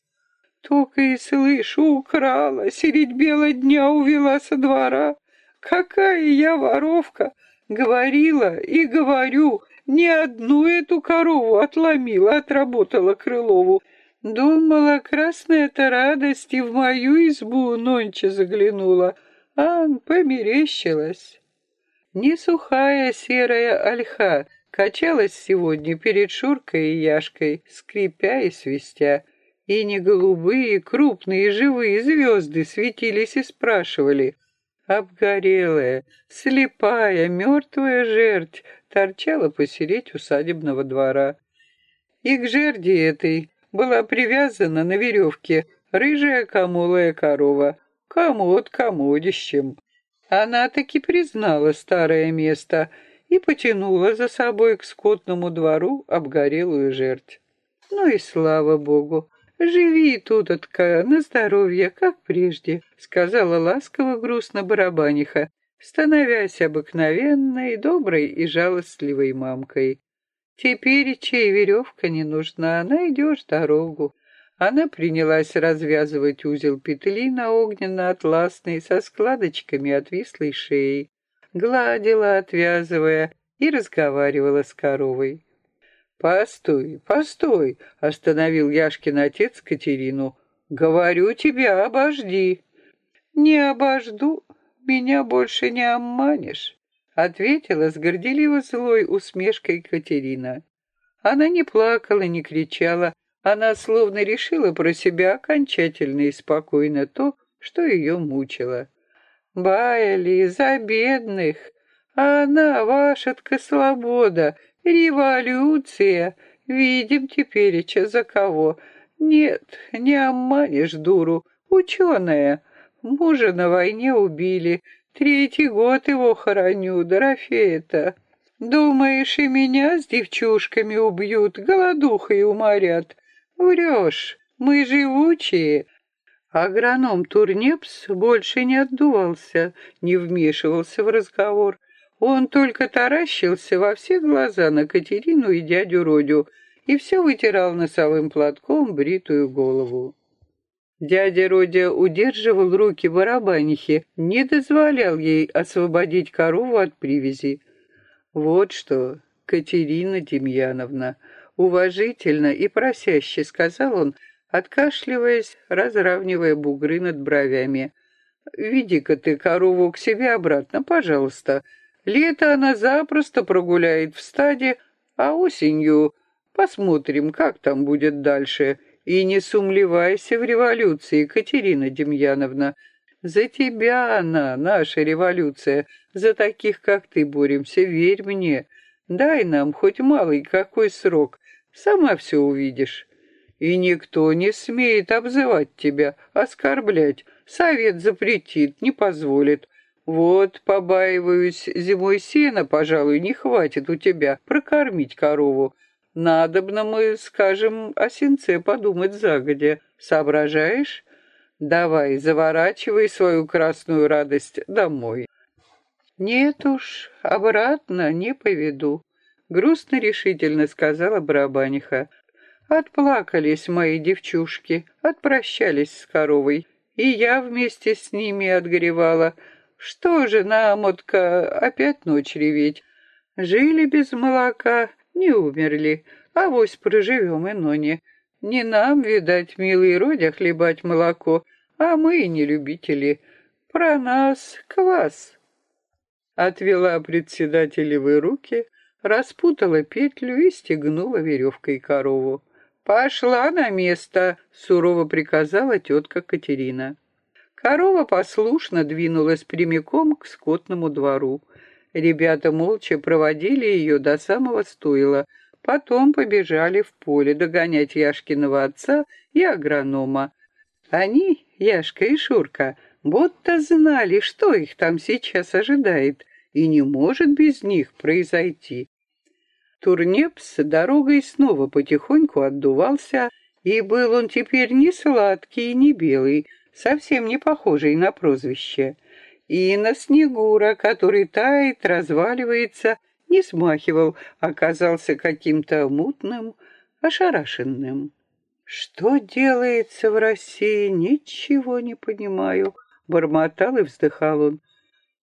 Только и слышу, украла, средь бела дня увела со двора. Какая я воровка! Говорила и говорю, ни одну эту корову отломила, отработала Крылову. Думала, красная-то радость и в мою избу нонче заглянула. Ан померещилась. Не сухая серая ольха качалась сегодня перед Шуркой и Яшкой, скрипя и свистя. И не голубые, крупные, живые звезды светились и спрашивали. Обгорелая, слепая, мертвая жерть торчала посереть усадебного двора. И к жерди этой была привязана на веревке рыжая комолая корова, комод комодищем. Она таки признала старое место и потянула за собой к скотному двору обгорелую жерть. Ну и слава богу, живи тут, отка, на здоровье, как прежде, сказала ласково грустно барабаниха, становясь обыкновенной, доброй и жалостливой мамкой. Теперь чей веревка не нужна, найдешь дорогу. Она принялась развязывать узел петли на огненно-атласной со складочками отвислой шеи, гладила, отвязывая, и разговаривала с коровой. «Постой, постой!» — остановил Яшкин отец Катерину. «Говорю тебе, обожди!» «Не обожду, меня больше не обманешь», — ответила с горделиво злой усмешкой Катерина. Она не плакала, не кричала, она словно решила про себя окончательно и спокойно то, что ее мучило. «Баяли за бедных, а она, ваша-тка свобода, революция, видим теперь, за кого. Нет, не обманешь дуру, ученая, Мужа на войне убили. Третий год его хороню, Дорофея-то. Думаешь, и меня с девчушками убьют, голодухой уморят? Врешь, мы живучие. Агроном Турнепс больше не отдувался, не вмешивался в разговор. Он только таращился во все глаза на Катерину и дядю Родю и все вытирал носовым платком бритую голову. Дядя Родя удерживал руки барабанихи, не дозволял ей освободить корову от привязи. Вот что, Катерина Демьяновна, уважительно и просяще сказал он, откашливаясь, разравнивая бугры над бровями. «Веди-ка ты корову к себе обратно, пожалуйста. Лето она запросто прогуляет в стаде, а осенью посмотрим, как там будет дальше. И не сумлевайся в революции, Екатерина Демьяновна. За тебя она, наша революция. За таких, как ты, боремся, верь мне. Дай нам хоть малый какой срок, сама все увидишь. И никто не смеет обзывать тебя, оскорблять. Совет запретит, не позволит. Вот, побаиваюсь, зимой сена, пожалуй, не хватит у тебя прокормить корову. Надобно мы, скажем, о сенце подумать загодя. Соображаешь? Давай, заворачивай свою красную радость домой. Нет уж, обратно не поведу. Грустно решительно сказала барабаниха. Отплакались мои девчушки, отпрощались с коровой. И я вместе с ними отгоревала. Что же, намотка, опять ночь реветь. Жили без молока, не умерли, а вось проживем и ноне. Не нам, видать, милый родя, хлебать молоко, а мы и не любители. Про нас квас. Отвела председателевы руки, распутала петлю и стегнула веревкой корову. «Пошла на место!» — сурово приказала тетка Катерина. Корова послушно двинулась прямиком к скотному двору. Ребята молча проводили ее до самого стойла, потом побежали в поле догонять Яшкиного отца и агронома. Они, Яшка и Шурка, будто знали, что их там сейчас ожидает, и не может без них произойти. Турнепс дорогой снова потихоньку отдувался, и был он теперь не сладкий и не белый, совсем не похожий на прозвище. И на Снегура, который тает, разваливается, не смахивал, оказался каким-то мутным, ошарашенным. «Что делается в России, ничего не понимаю», — бормотал и вздыхал он.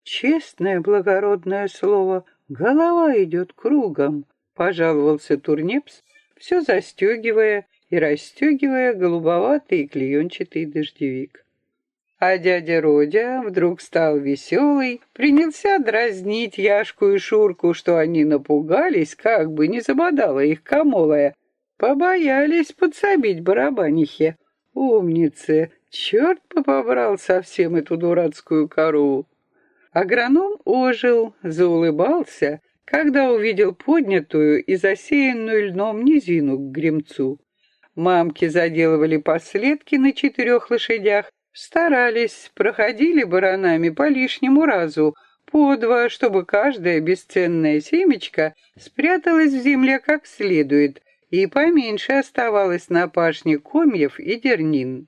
«Честное благородное слово, голова идет кругом», — пожаловался Турнепс, все застегивая и расстегивая голубоватый клеенчатый дождевик. А дядя Родя вдруг стал веселый, принялся дразнить Яшку и Шурку, что они напугались, как бы не забодала их камолая. Побоялись подсобить барабанихе. Умницы! Черт бы побрал совсем эту дурацкую кору. Агроном ожил, заулыбался, когда увидел поднятую и засеянную льном низину к гремцу. Мамки заделывали последки на четырех лошадях, Старались, проходили баранами по лишнему разу, по два, чтобы каждая бесценная семечко спряталась в земле как следует, и поменьше оставалось на пашне комьев и дернин.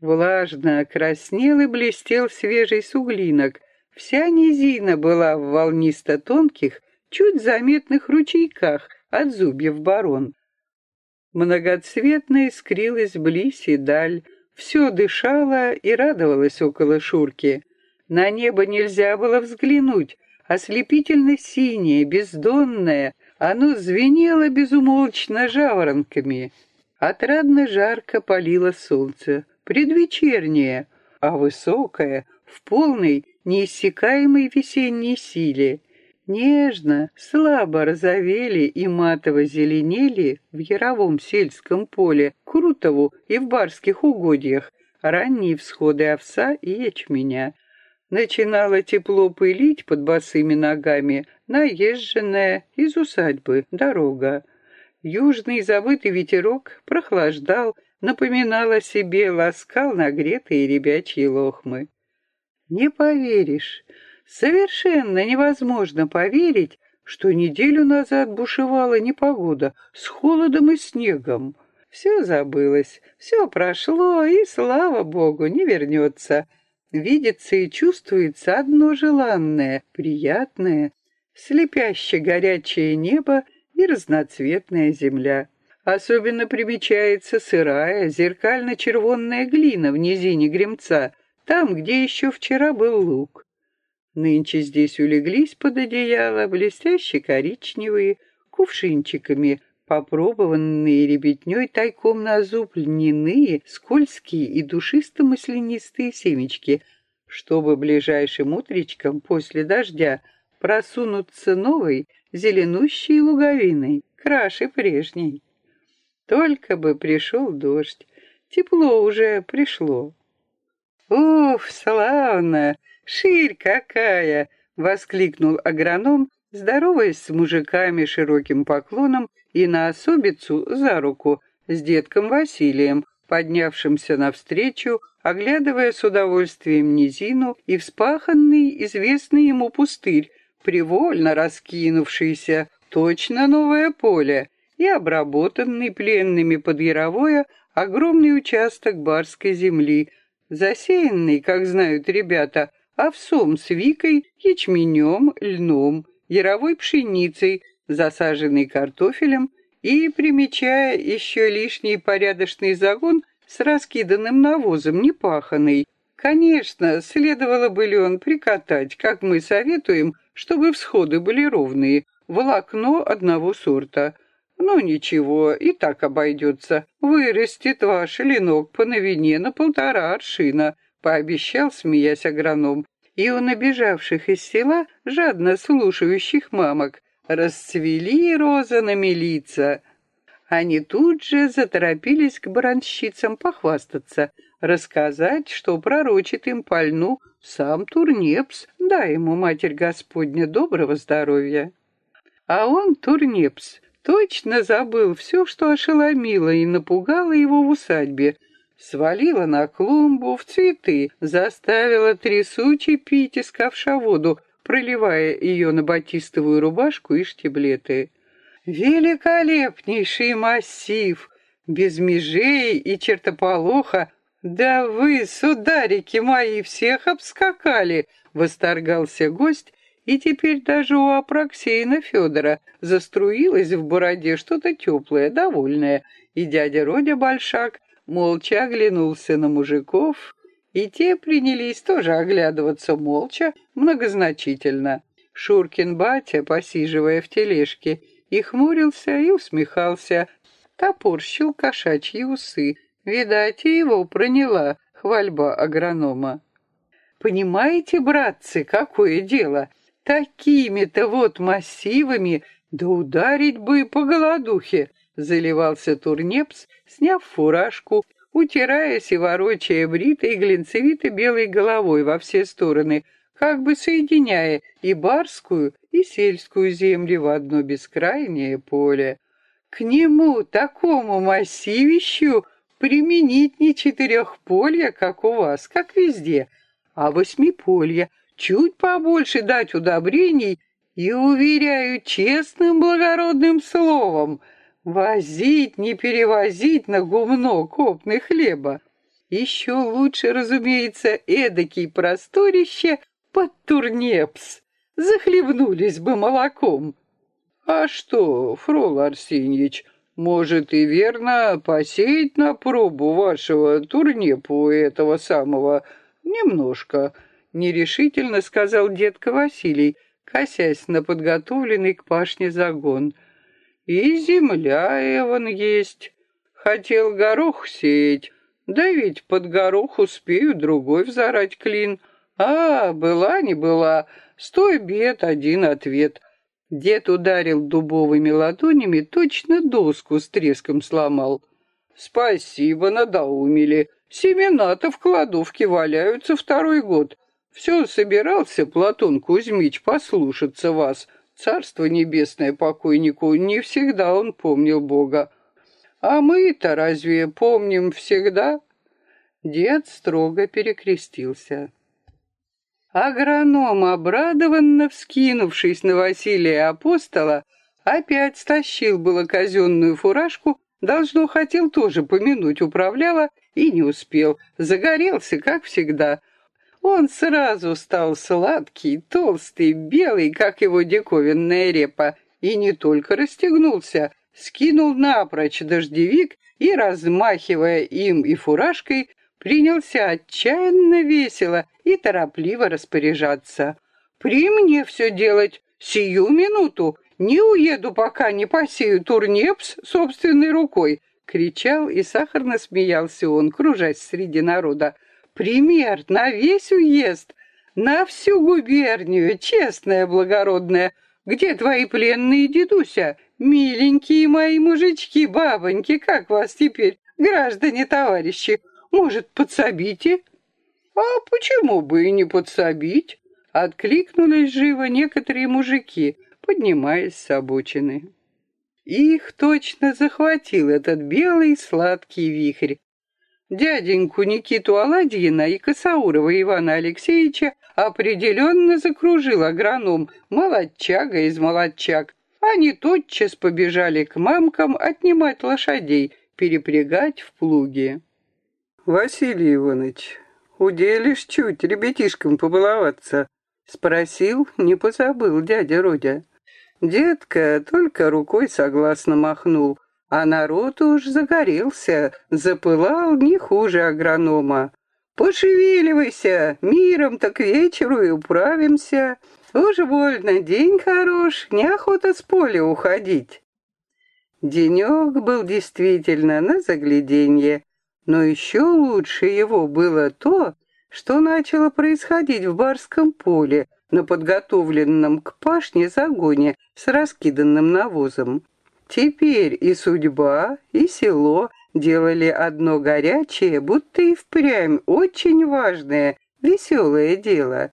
Влажно краснел и блестел свежий суглинок. Вся низина была в волнисто-тонких, чуть заметных ручейках от зубьев барон. Многоцветно искрилась близь и даль, все дышало и радовалось около Шурки. На небо нельзя было взглянуть, ослепительно синее, бездонное, оно звенело безумолчно жаворонками. Отрадно жарко палило солнце, предвечернее, а высокое, в полной, неиссякаемой весенней силе. Нежно, слабо розовели и матово зеленели в яровом сельском поле, Крутову и в барских угодьях ранние всходы овса и ячменя. Начинало тепло пылить под босыми ногами наезженная из усадьбы дорога. Южный забытый ветерок прохлаждал, напоминал о себе, ласкал нагретые ребячьи лохмы. Не поверишь, Совершенно невозможно поверить, что неделю назад бушевала непогода с холодом и снегом. Все забылось, все прошло, и, слава богу, не вернется. Видится и чувствуется одно желанное, приятное, слепяще горячее небо и разноцветная земля. Особенно примечается сырая, зеркально-червонная глина в низине Гремца, там, где еще вчера был луг. Нынче здесь улеглись под одеяло блестяще коричневые, кувшинчиками, попробованные ребятней тайком на зуб льняные, скользкие и душисто-маслянистые семечки, чтобы ближайшим утречком после дождя просунуться новой, зеленущей луговиной, краше прежней. Только бы пришел дождь, тепло уже пришло. «Уф, славно! Ширь какая!» — воскликнул агроном, здороваясь с мужиками широким поклоном и на особицу за руку с детком Василием, поднявшимся навстречу, оглядывая с удовольствием низину и вспаханный, известный ему пустырь, привольно раскинувшийся, точно новое поле, и обработанный пленными под Яровое огромный участок барской земли, засеянный, как знают ребята, овсом с викой, ячменем, льном, яровой пшеницей, засаженный картофелем и, примечая еще лишний порядочный загон с раскиданным навозом, непаханный. Конечно, следовало бы ли он прикатать, как мы советуем, чтобы всходы были ровные, волокно одного сорта. Ну ничего, и так обойдется. Вырастет ваш ленок по новине на полтора аршина, пообещал, смеясь агроном. И у набежавших из села, жадно слушающих мамок, расцвели розанами лица. Они тут же заторопились к баранщицам похвастаться, рассказать, что пророчит им по льну сам Турнепс, дай ему, Матерь Господня, доброго здоровья. А он, Турнепс, точно забыл все, что ошеломило и напугало его в усадьбе, свалила на клумбу в цветы, заставила трясучий пить из ковша воду, проливая ее на батистовую рубашку и штиблеты. Великолепнейший массив, без межей и чертополоха. Да вы, сударики мои, всех обскакали, восторгался гость и теперь даже у Апраксеина Федора заструилось в бороде что-то теплое, довольное, и дядя Родя Большак молча оглянулся на мужиков, и те принялись тоже оглядываться молча, многозначительно. Шуркин батя, посиживая в тележке, и хмурился, и усмехался, топорщил кошачьи усы. Видать, и его проняла хвальба агронома. «Понимаете, братцы, какое дело? Такими-то вот массивами, да ударить бы по голодухе, заливался Турнепс, сняв фуражку, утираясь и ворочая бритой глинцевито-белой головой во все стороны, как бы соединяя и барскую, и сельскую земли в одно бескрайнее поле. К нему, такому массивищу, применить не четырехполья, как у вас, как везде, а восьмиполья, чуть побольше дать удобрений и, уверяю честным благородным словом, возить, не перевозить на гумно копны хлеба. Еще лучше, разумеется, эдакий просторище под турнепс. Захлебнулись бы молоком. А что, Фрол Арсеньевич, может и верно посеять на пробу вашего турнепу этого самого немножко — нерешительно сказал детка Василий, косясь на подготовленный к пашне загон. И земля Эван есть. Хотел горох сеять, да ведь под горох успею другой взорать клин. А, была не была, стой бед, один ответ. Дед ударил дубовыми ладонями, точно доску с треском сломал. Спасибо, надоумили. Семена-то в кладовке валяются второй год. Все собирался, Платон Кузьмич, послушаться вас. Царство небесное покойнику, не всегда он помнил Бога. А мы-то разве помним всегда? Дед строго перекрестился. Агроном, обрадованно вскинувшись на Василия Апостола, опять стащил было казенную фуражку, Должно, хотел тоже помянуть управляла и не успел. Загорелся, как всегда. Он сразу стал сладкий, толстый, белый, как его диковинная репа. И не только расстегнулся, скинул напрочь дождевик и, размахивая им и фуражкой, принялся отчаянно весело и торопливо распоряжаться. «При мне все делать, сию минуту, не уеду, пока не посею турнепс собственной рукой!» Кричал и сахарно смеялся он, кружась среди народа. «Пример на весь уезд, на всю губернию, честная, благородная! Где твои пленные дедуся? Миленькие мои мужички, бабоньки, как вас теперь, граждане-товарищи? Может, подсобите?» «А почему бы и не подсобить?» Откликнулись живо некоторые мужики, поднимаясь с обочины. Их точно захватил этот белый сладкий вихрь. Дяденьку Никиту Аладьина и Косаурова Ивана Алексеевича определенно закружил агроном, молодчага из молодчак. Они тотчас побежали к мамкам отнимать лошадей, перепрягать в плуги. «Василий Иванович, уделишь чуть ребятишкам побаловаться?» Спросил, не позабыл дядя Родя. Детка только рукой согласно махнул, а народ уж загорелся, запылал не хуже агронома. «Пошевеливайся, миром так вечеру и управимся. Уж больно, день хорош, неохота с поля уходить». Денек был действительно на загляденье, но еще лучше его было то, что начало происходить в барском поле, на подготовленном к пашне загоне с раскиданным навозом. Теперь и судьба, и село делали одно горячее, будто и впрямь очень важное, веселое дело.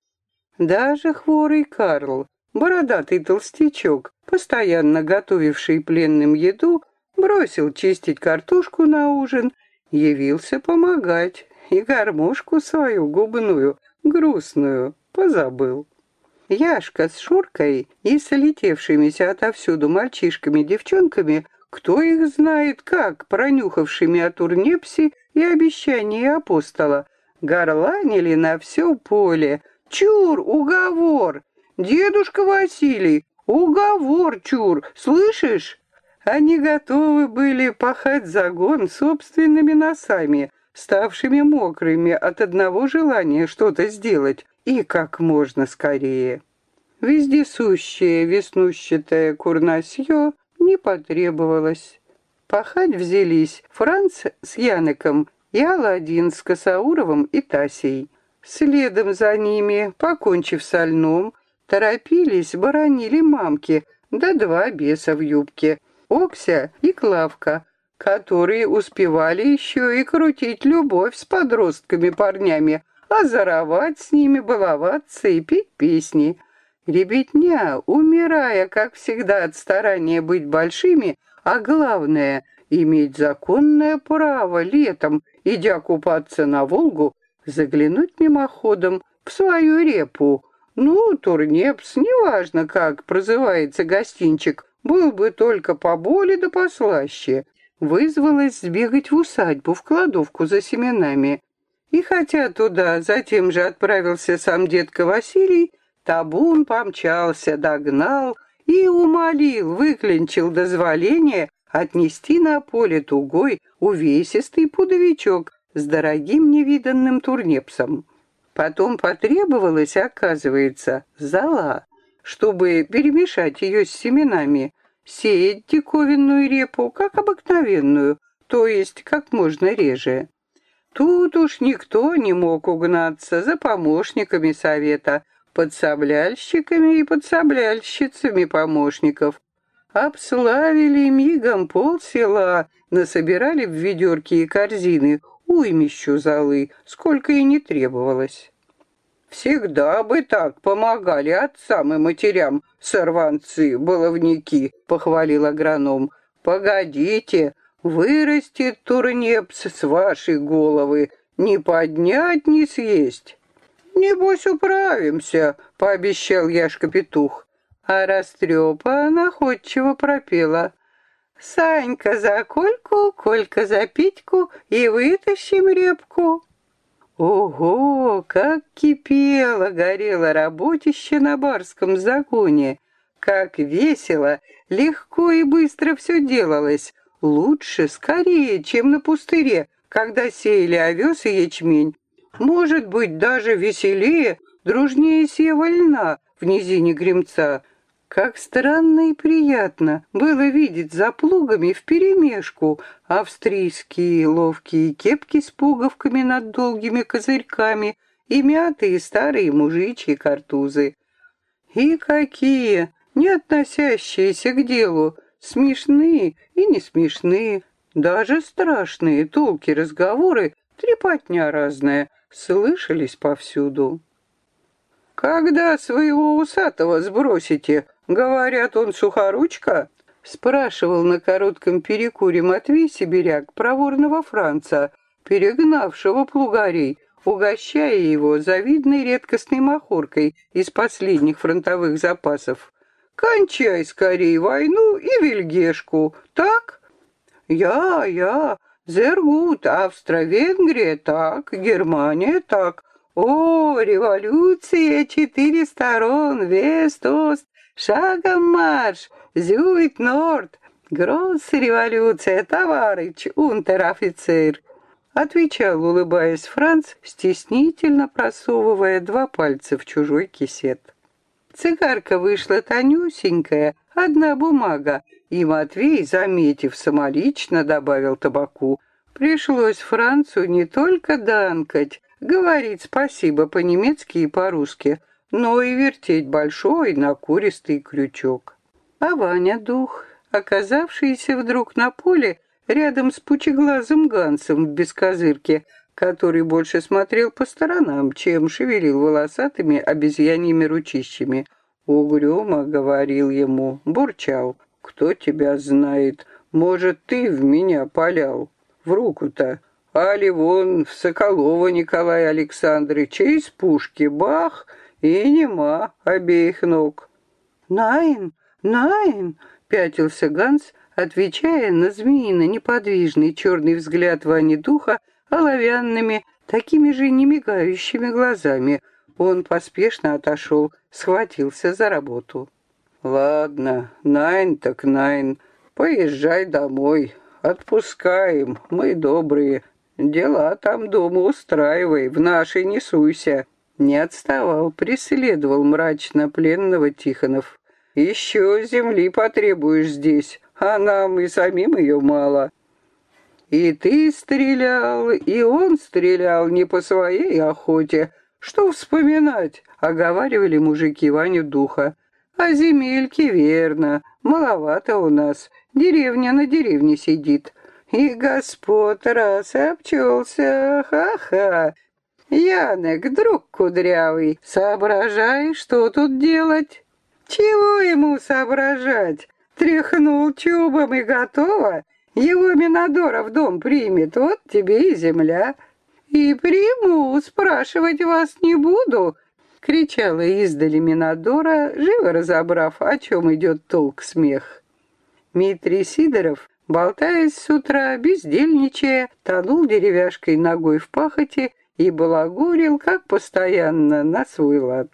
Даже хворый Карл, бородатый толстячок, постоянно готовивший пленным еду, бросил чистить картошку на ужин, явился помогать и гармошку свою губную, грустную, позабыл. Яшка с Шуркой и с летевшимися отовсюду мальчишками-девчонками, кто их знает как, пронюхавшими о Турнепсе и обещании апостола, горланили на все поле. «Чур, уговор! Дедушка Василий, уговор, чур, слышишь?» Они готовы были пахать загон собственными носами, ставшими мокрыми от одного желания что-то сделать, и как можно скорее. Вездесущее веснущатое курнасье не потребовалось. Пахать взялись Франц с Яноком и Аладдин с Косауровым и Тасей. Следом за ними, покончив со льном, торопились, баранили мамки, да два беса в юбке, Окся и Клавка, которые успевали еще и крутить любовь с подростками-парнями, озоровать с ними, баловаться и петь песни. Ребятня, умирая, как всегда, от старания быть большими, а главное — иметь законное право летом, идя купаться на Волгу, заглянуть мимоходом в свою репу. Ну, турнепс, неважно, как прозывается гостинчик, был бы только поболе да послаще вызвалась сбегать в усадьбу, в кладовку за семенами. И хотя туда затем же отправился сам дедка Василий, табун помчался, догнал и умолил, выклинчил дозволение отнести на поле тугой увесистый пудовичок с дорогим невиданным турнепсом. Потом потребовалось, оказывается, зала, чтобы перемешать ее с семенами, сеять диковинную репу, как обыкновенную, то есть как можно реже. Тут уж никто не мог угнаться за помощниками совета, подсобляльщиками и подсобляльщицами помощников. Обславили мигом полсела, насобирали в ведерки и корзины уймищу золы, сколько и не требовалось. Всегда бы так помогали отцам и матерям, сорванцы, баловники, похвалил агроном. Погодите, вырастет турнепс с вашей головы, не поднять, не съесть. Небось управимся, пообещал Яшка-петух. А растрепа находчиво пропела. Санька за Кольку, Колька за Петьку и вытащим репку. Ого, как кипело, горело работище на барском загоне. Как весело, легко и быстро все делалось. Лучше, скорее, чем на пустыре, когда сеяли овес и ячмень. Может быть, даже веселее, дружнее сева льна в низине Гремца. Как странно и приятно было видеть за плугами вперемешку австрийские ловкие кепки с пуговками над долгими козырьками и мятые старые мужичьи картузы. И какие, не относящиеся к делу, смешные и не смешные, даже страшные толки разговоры, трепотня разная, слышались повсюду. «Когда своего усатого сбросите?» «Говорят, он сухоручка?» — спрашивал на коротком перекуре Матвей Сибиряк проворного Франца, перегнавшего плугарей, угощая его завидной редкостной махоркой из последних фронтовых запасов. «Кончай скорей войну и вельгешку, так?» «Я, я, Зергут, Австро-Венгрия так, Германия так. О, революция четыре сторон, вест, ост, Шагом марш! Зюит Норд! Гросс революция, товарищ, унтер-офицер!» Отвечал, улыбаясь Франц, стеснительно просовывая два пальца в чужой кисет. Цигарка вышла тонюсенькая, одна бумага, и Матвей, заметив самолично, добавил табаку. Пришлось Францу не только данкать, говорить спасибо по-немецки и по-русски, но и вертеть большой накуристый крючок. А Ваня дух, оказавшийся вдруг на поле рядом с пучеглазым Гансом в бескозырке, который больше смотрел по сторонам, чем шевелил волосатыми обезьяньими ручищами. Угрюмо говорил ему, бурчал. «Кто тебя знает? Может, ты в меня полял? В руку-то? Али вон в Соколова Николая Александровича из пушки бах!» и нема обеих ног. «Nein, Nein!» — пятился Ганс, отвечая на змеино-неподвижный черный взгляд Вани Духа оловянными, такими же немигающими глазами. Он поспешно отошел, схватился за работу. «Ладно, Nein так Nein, поезжай домой, отпускаем, мы добрые. Дела там дома устраивай, в нашей не суйся». Не отставал, преследовал мрачно пленного Тихонов. «Еще земли потребуешь здесь, а нам и самим ее мало». «И ты стрелял, и он стрелял не по своей охоте. Что вспоминать?» — оговаривали мужики Ваню Духа. «А земельки, верно, маловато у нас. Деревня на деревне сидит. И господ раз обчелся, ха-ха!» Янек, друг кудрявый, соображай, что тут делать? Чего ему соображать? Тряхнул чубом и готово. Его Минадора в дом примет, вот тебе и земля. И приму, спрашивать вас не буду, кричала издали Минадора, живо разобрав, о чем идет толк смех. Митрий Сидоров, болтаясь с утра, бездельничая, тонул деревяшкой ногой в пахоте и балагурил, как постоянно, на свой лад.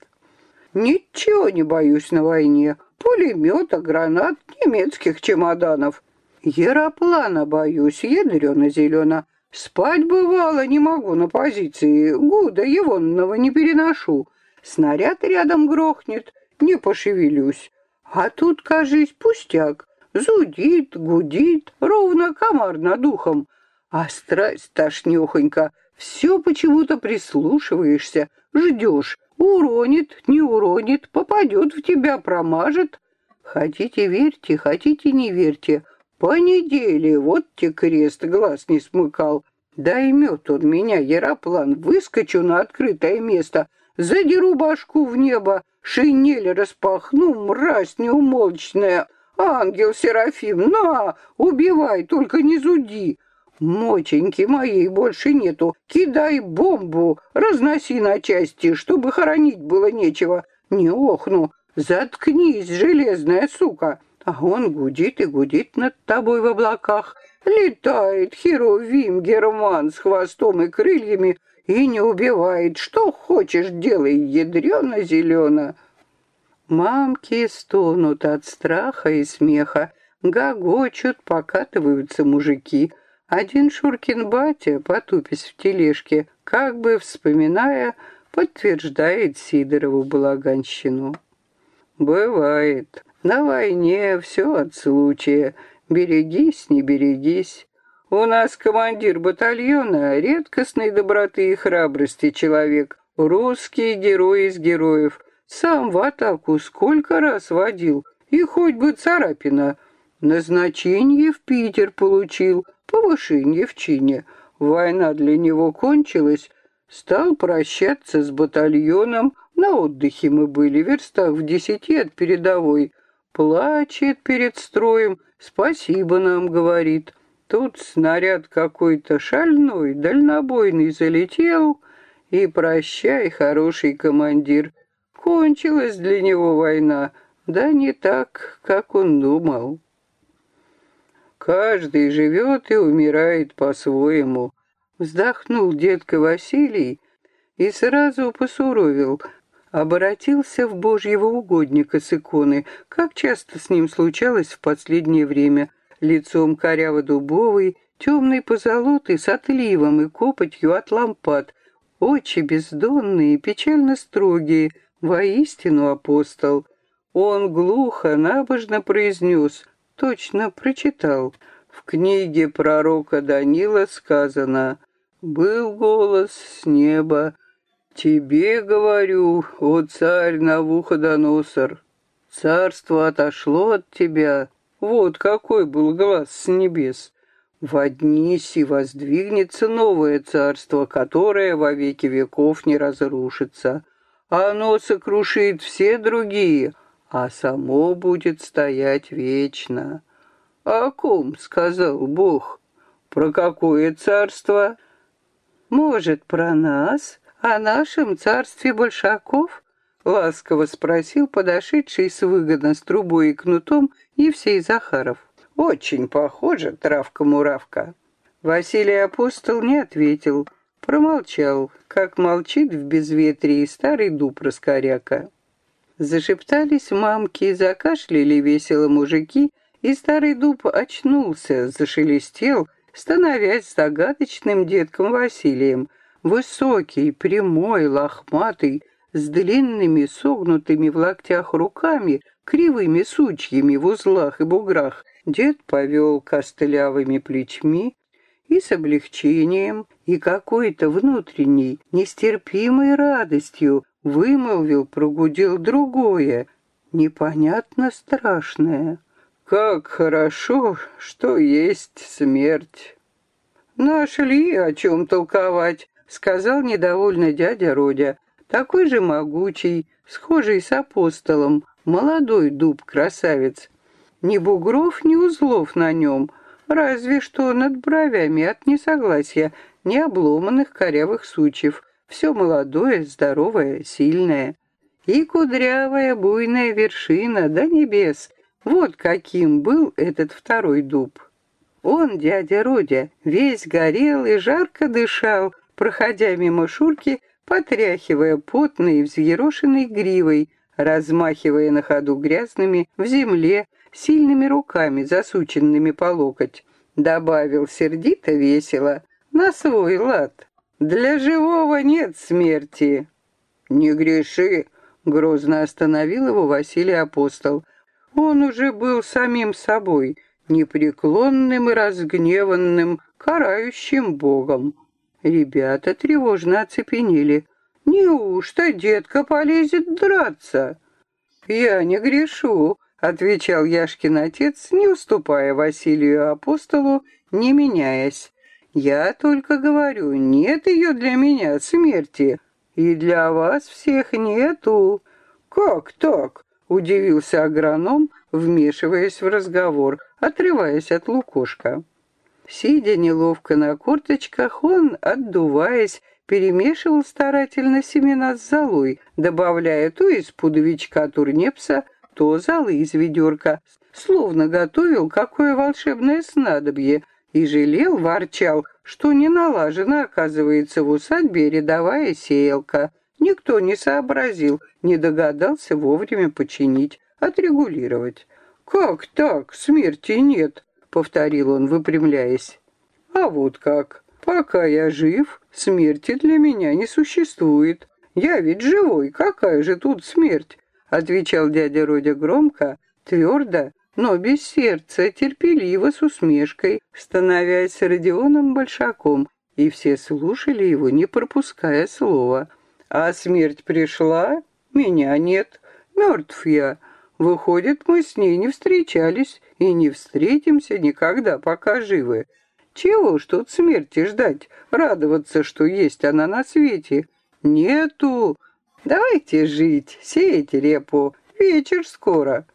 «Ничего не боюсь на войне. Пулемета, гранат, немецких чемоданов. Яроплана боюсь, ядрено-зелено. Спать бывало не могу на позиции, гуда егонного не переношу. Снаряд рядом грохнет, не пошевелюсь. А тут, кажись, пустяк. Зудит, гудит, ровно комар над ухом. А страсть тошнёхонька — все почему-то прислушиваешься, ждешь. Уронит, не уронит, попадет в тебя, промажет. Хотите верьте, хотите не верьте. По неделе вот те крест глаз не смыкал. Даймет он меня, Яроплан, выскочу на открытое место, задеру башку в небо, шинель распахну, мразь неумолчная. Ангел Серафим, на, убивай, только не зуди. Моченьки моей больше нету. Кидай бомбу, разноси на части, чтобы хоронить было нечего. Не охну. Заткнись, железная сука. А он гудит и гудит над тобой в облаках. Летает Херовим Герман с хвостом и крыльями и не убивает. Что хочешь, делай, ядрено-зелено. Мамки стонут от страха и смеха, гогочут, покатываются мужики. Один Шуркин батя, потупясь в тележке, как бы вспоминая, подтверждает Сидорову балаганщину. Бывает. На войне все от случая. Берегись, не берегись. У нас командир батальона редкостной доброты и храбрости человек. Русский герой из героев. Сам в атаку сколько раз водил. И хоть бы царапина. Назначение в Питер получил, повышение в чине. Война для него кончилась, стал прощаться с батальоном. На отдыхе мы были, в верстах в десяти от передовой. Плачет перед строем, спасибо нам, говорит. Тут снаряд какой-то шальной, дальнобойный залетел, и прощай, хороший командир. Кончилась для него война, да не так, как он думал. Каждый живет и умирает по-своему. Вздохнул детка Василий и сразу посуровил, обратился в божьего угодника с иконы, как часто с ним случалось в последнее время, лицом коряво-дубовый, темный позолотый с отливом и копотью от лампад, очи бездонные, печально строгие, воистину апостол. Он глухо, набожно произнес, точно прочитал. В книге пророка Данила сказано «Был голос с неба, тебе говорю, о царь Навуходоносор, царство отошло от тебя». Вот какой был глаз с небес. Воднись и воздвигнется новое царство, которое во веки веков не разрушится. Оно сокрушит все другие, а само будет стоять вечно. «О ком?» — сказал Бог. «Про какое царство?» «Может, про нас, о нашем царстве большаков?» — ласково спросил подошедший с выгодно с трубой и кнутом Евсей Захаров. «Очень похоже, травка-муравка». Василий Апостол не ответил, промолчал, как молчит в безветрии старый дуб раскоряка. Зашептались мамки, закашляли весело мужики, и старый дуб очнулся, зашелестел, становясь загадочным детком Василием. Высокий, прямой, лохматый, с длинными, согнутыми в локтях руками, кривыми сучьями в узлах и буграх, дед повел костылявыми плечми и с облегчением, и какой-то внутренней, нестерпимой радостью вымолвил, прогудел другое, непонятно страшное. «Как хорошо, что есть смерть!» «Нашли о чем толковать», — сказал недовольно дядя Родя, такой же могучий, схожий с апостолом, молодой дуб-красавец. Ни бугров, ни узлов на нем, разве что над бровями от несогласия, ни обломанных корявых сучьев — все молодое, здоровое, сильное. И кудрявая буйная вершина до небес. Вот каким был этот второй дуб. Он, дядя Родя, весь горел и жарко дышал, проходя мимо Шурки, потряхивая потной и взъерошенной гривой, размахивая на ходу грязными в земле, сильными руками, засученными по локоть. Добавил сердито весело, на свой лад. Для живого нет смерти. Не греши, грозно остановил его Василий Апостол. Он уже был самим собой, непреклонным и разгневанным, карающим Богом. Ребята тревожно оцепенели. «Неужто детка полезет драться?» «Я не грешу», — отвечал Яшкин отец, не уступая Василию Апостолу, не меняясь. Я только говорю, нет ее для меня смерти, и для вас всех нету. Как так? Удивился агроном, вмешиваясь в разговор, отрываясь от лукошка. Сидя неловко на корточках, он, отдуваясь, перемешивал старательно семена с золой, добавляя то из пудовичка турнепса, то золы из ведерка. словно готовил какое волшебное снадобье, и жалел, ворчал, что не налажена, оказывается, в усадьбе рядовая сеялка. Никто не сообразил, не догадался вовремя починить, отрегулировать. «Как так? Смерти нет», — повторил он, выпрямляясь. «А вот как. Пока я жив, смерти для меня не существует. Я ведь живой, какая же тут смерть?» — отвечал дядя Родя громко, твердо, но без сердца, терпеливо, с усмешкой, становясь Родионом Большаком, и все слушали его, не пропуская слова. «А смерть пришла? Меня нет. Мертв я. Выходит, мы с ней не встречались и не встретимся никогда, пока живы. Чего ж тут смерти ждать, радоваться, что есть она на свете? Нету. Давайте жить, сеять репу. Вечер скоро»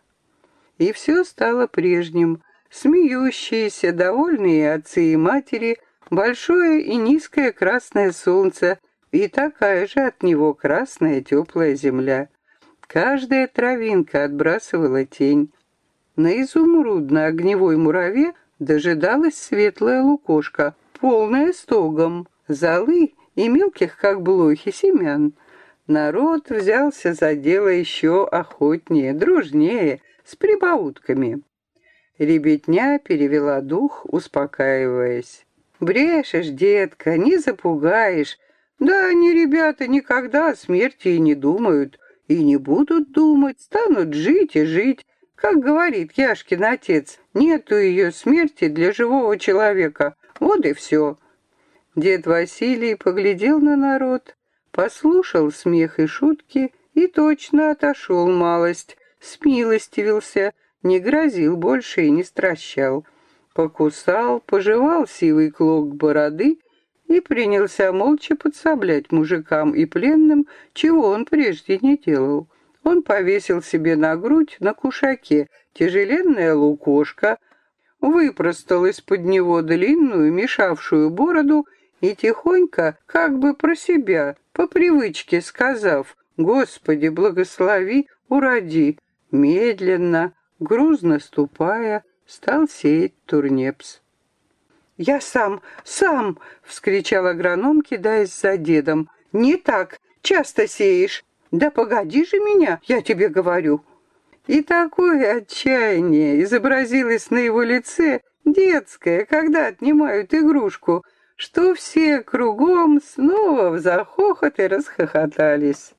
и все стало прежним. Смеющиеся, довольные отцы и матери, большое и низкое красное солнце и такая же от него красная теплая земля. Каждая травинка отбрасывала тень. На изумрудно-огневой мураве дожидалась светлая лукошка, полная стогом, золы и мелких, как блохи, семян. Народ взялся за дело еще охотнее, дружнее, с прибаутками. Ребятня перевела дух, успокаиваясь. «Брешешь, детка, не запугаешь. Да они, ребята, никогда о смерти и не думают, и не будут думать, станут жить и жить. Как говорит Яшкин отец, нету ее смерти для живого человека. Вот и все». Дед Василий поглядел на народ, послушал смех и шутки и точно отошел малость, смилостивился, не грозил больше и не стращал. Покусал, пожевал сивый клок бороды и принялся молча подсоблять мужикам и пленным, чего он прежде не делал. Он повесил себе на грудь на кушаке тяжеленная лукошка, выпростал из-под него длинную, мешавшую бороду и тихонько, как бы про себя, по привычке сказав «Господи, благослови, уроди», медленно, грузно ступая, стал сеять турнепс. «Я сам, сам!» — вскричал агроном, кидаясь за дедом. «Не так, часто сеешь. Да погоди же меня, я тебе говорю». И такое отчаяние изобразилось на его лице, детское, когда отнимают игрушку, что все кругом снова в захохот и расхохотались.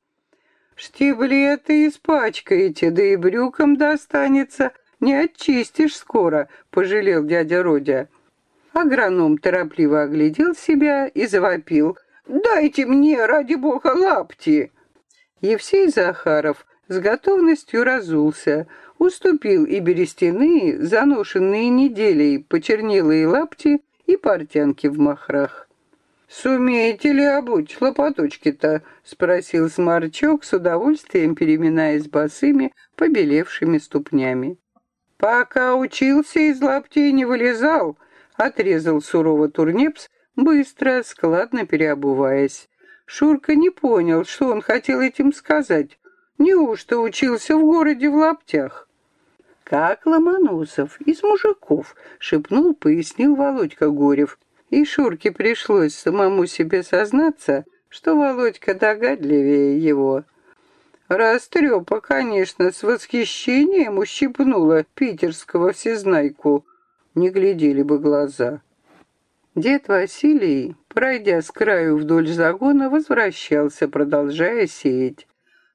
Штиблеты испачкаете, да и брюкам достанется. Не очистишь скоро, пожалел дядя Родя. Агроном торопливо оглядел себя и завопил. «Дайте мне, ради бога, лапти!» Евсей Захаров с готовностью разулся, уступил и берестяные, заношенные неделей, почернелые лапти и портянки в махрах. «Сумеете ли обуть лопаточки-то?» — спросил Сморчок с удовольствием, переминаясь босыми, побелевшими ступнями. «Пока учился, из лаптей не вылезал», — отрезал сурово Турнепс, быстро, складно переобуваясь. Шурка не понял, что он хотел этим сказать. Неужто учился в городе в лаптях? «Как Ломоносов, из мужиков», — шепнул, пояснил Володька Горев и Шурке пришлось самому себе сознаться, что Володька догадливее его. Растрепа, конечно, с восхищением ущипнула питерского всезнайку. Не глядели бы глаза. Дед Василий, пройдя с краю вдоль загона, возвращался, продолжая сеять.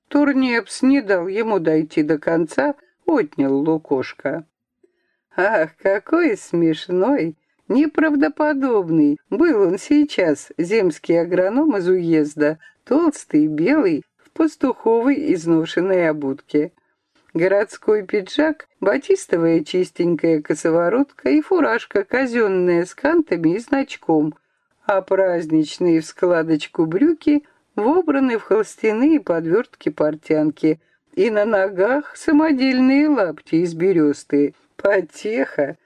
Турнепс не дал ему дойти до конца, отнял лукошка. «Ах, какой смешной!» Неправдоподобный был он сейчас, земский агроном из уезда, толстый, белый, в пастуховой изношенной обутке. Городской пиджак, батистовая чистенькая косоворотка и фуражка казенная с кантами и значком, а праздничные в складочку брюки вобраны в холстяные подвертки портянки, и на ногах самодельные лапти из бересты. Потеха!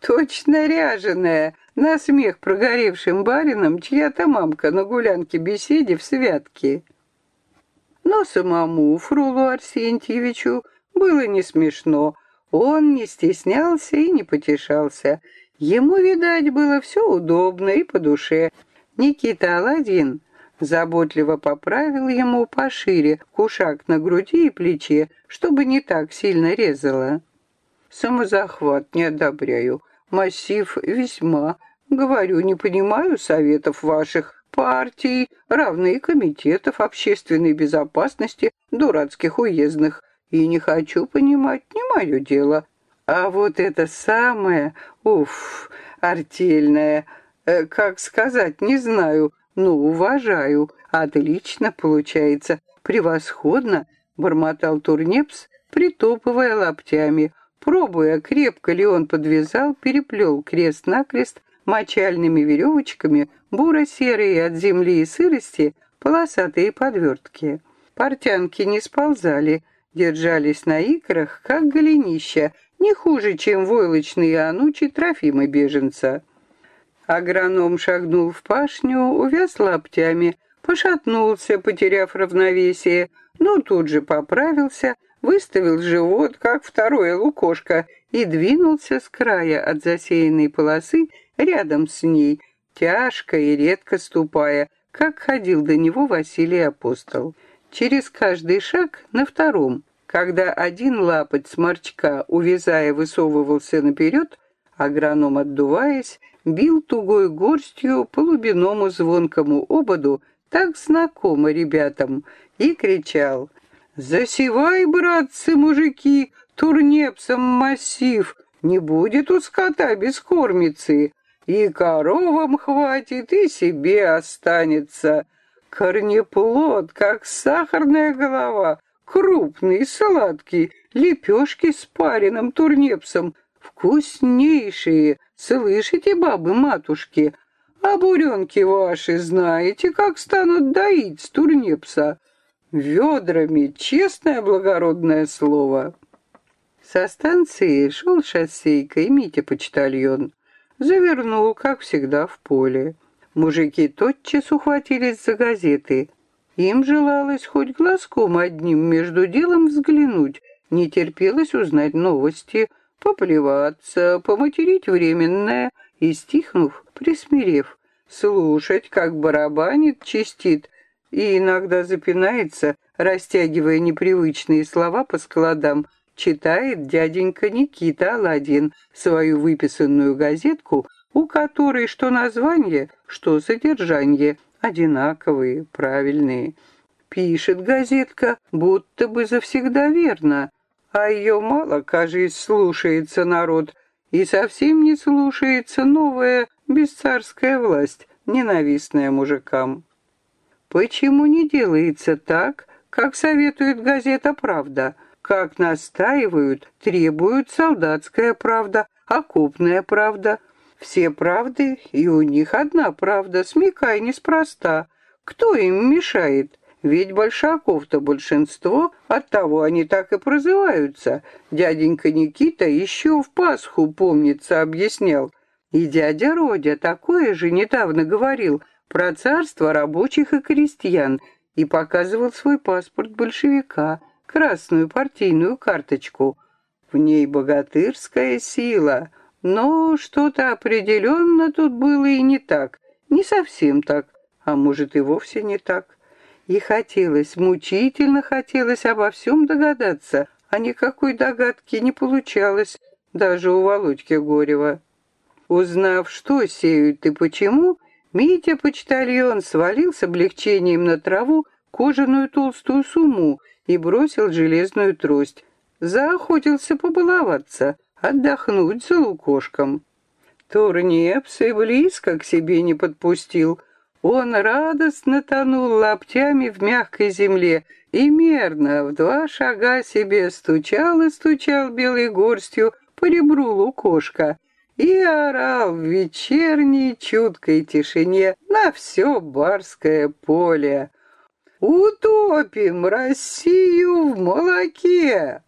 Точно ряженая, на смех прогоревшим барином чья-то мамка на гулянке беседе в святке. Но самому Фрулу Арсентьевичу было не смешно. Он не стеснялся и не потешался. Ему, видать, было все удобно и по душе. Никита Аладдин заботливо поправил ему пошире кушак на груди и плече, чтобы не так сильно резало. Самозахват не одобряю. Массив весьма. Говорю, не понимаю советов ваших партий, равные комитетов общественной безопасности, дурацких уездных. И не хочу понимать, не мое дело. А вот это самое, уф, артельное, э, как сказать, не знаю, ну, уважаю. Отлично получается, превосходно, бормотал Турнепс, притопывая лаптями. Пробуя, крепко ли он подвязал, переплел крест-накрест мочальными веревочками буро-серые от земли и сырости полосатые подвертки. Портянки не сползали, держались на икрах, как голенища, не хуже, чем войлочные анучи Трофима беженца. Агроном шагнул в пашню, увяз лаптями, пошатнулся, потеряв равновесие, но тут же поправился, выставил живот, как второе лукошко, и двинулся с края от засеянной полосы рядом с ней, тяжко и редко ступая, как ходил до него Василий Апостол. Через каждый шаг на втором когда один лапоть сморчка, увязая, высовывался наперед, агроном, отдуваясь, бил тугой горстью по лубиному звонкому ободу, так знакомо ребятам, и кричал «Засевай, братцы-мужики, турнепсом массив, не будет у скота бескормицы, и коровам хватит, и себе останется. Корнеплод, как сахарная голова, крупный, сладкий, лепешки с пареным турнепсом, вкуснейшие, слышите, бабы-матушки? А буренки ваши знаете, как станут доить с турнепса? Ведрами, честное благородное слово. Со станции шел шоссейкой Митя-почтальон. Завернул, как всегда, в поле. Мужики тотчас ухватились за газеты. Им желалось хоть глазком одним между делом взглянуть, не терпелось узнать новости, поплеваться, поматерить временное и, стихнув, присмирев, слушать, как барабанит, чистит и иногда запинается, растягивая непривычные слова по складам, читает дяденька Никита Аладдин свою выписанную газетку, у которой что название, что содержание, одинаковые, правильные. Пишет газетка, будто бы завсегда верно, а ее мало, кажется, слушается народ, и совсем не слушается новая бесцарская власть, ненавистная мужикам. Почему не делается так, как советует газета «Правда», как настаивают, требуют солдатская правда, окопная правда, все правды, и у них одна правда, смекай неспроста. Кто им мешает? Ведь большаков-то большинство, оттого они так и прозываются. Дяденька Никита еще в Пасху, помнится, объяснял. И дядя Родя такое же недавно говорил про царство рабочих и крестьян и показывал свой паспорт большевика, красную партийную карточку. В ней богатырская сила — но что-то определенно тут было и не так, не совсем так, а может и вовсе не так. И хотелось, мучительно хотелось обо всем догадаться, а никакой догадки не получалось, даже у Володьки Горева. Узнав, что сеют и почему, Митя-почтальон свалил с облегчением на траву кожаную толстую сумму и бросил железную трость. Заохотился побаловаться — отдохнуть за лукошком. Турнепс и близко к себе не подпустил. Он радостно тонул лаптями в мягкой земле и мерно в два шага себе стучал и стучал белой горстью по ребру лукошка и орал в вечерней чуткой тишине на все барское поле. «Утопим Россию в молоке!»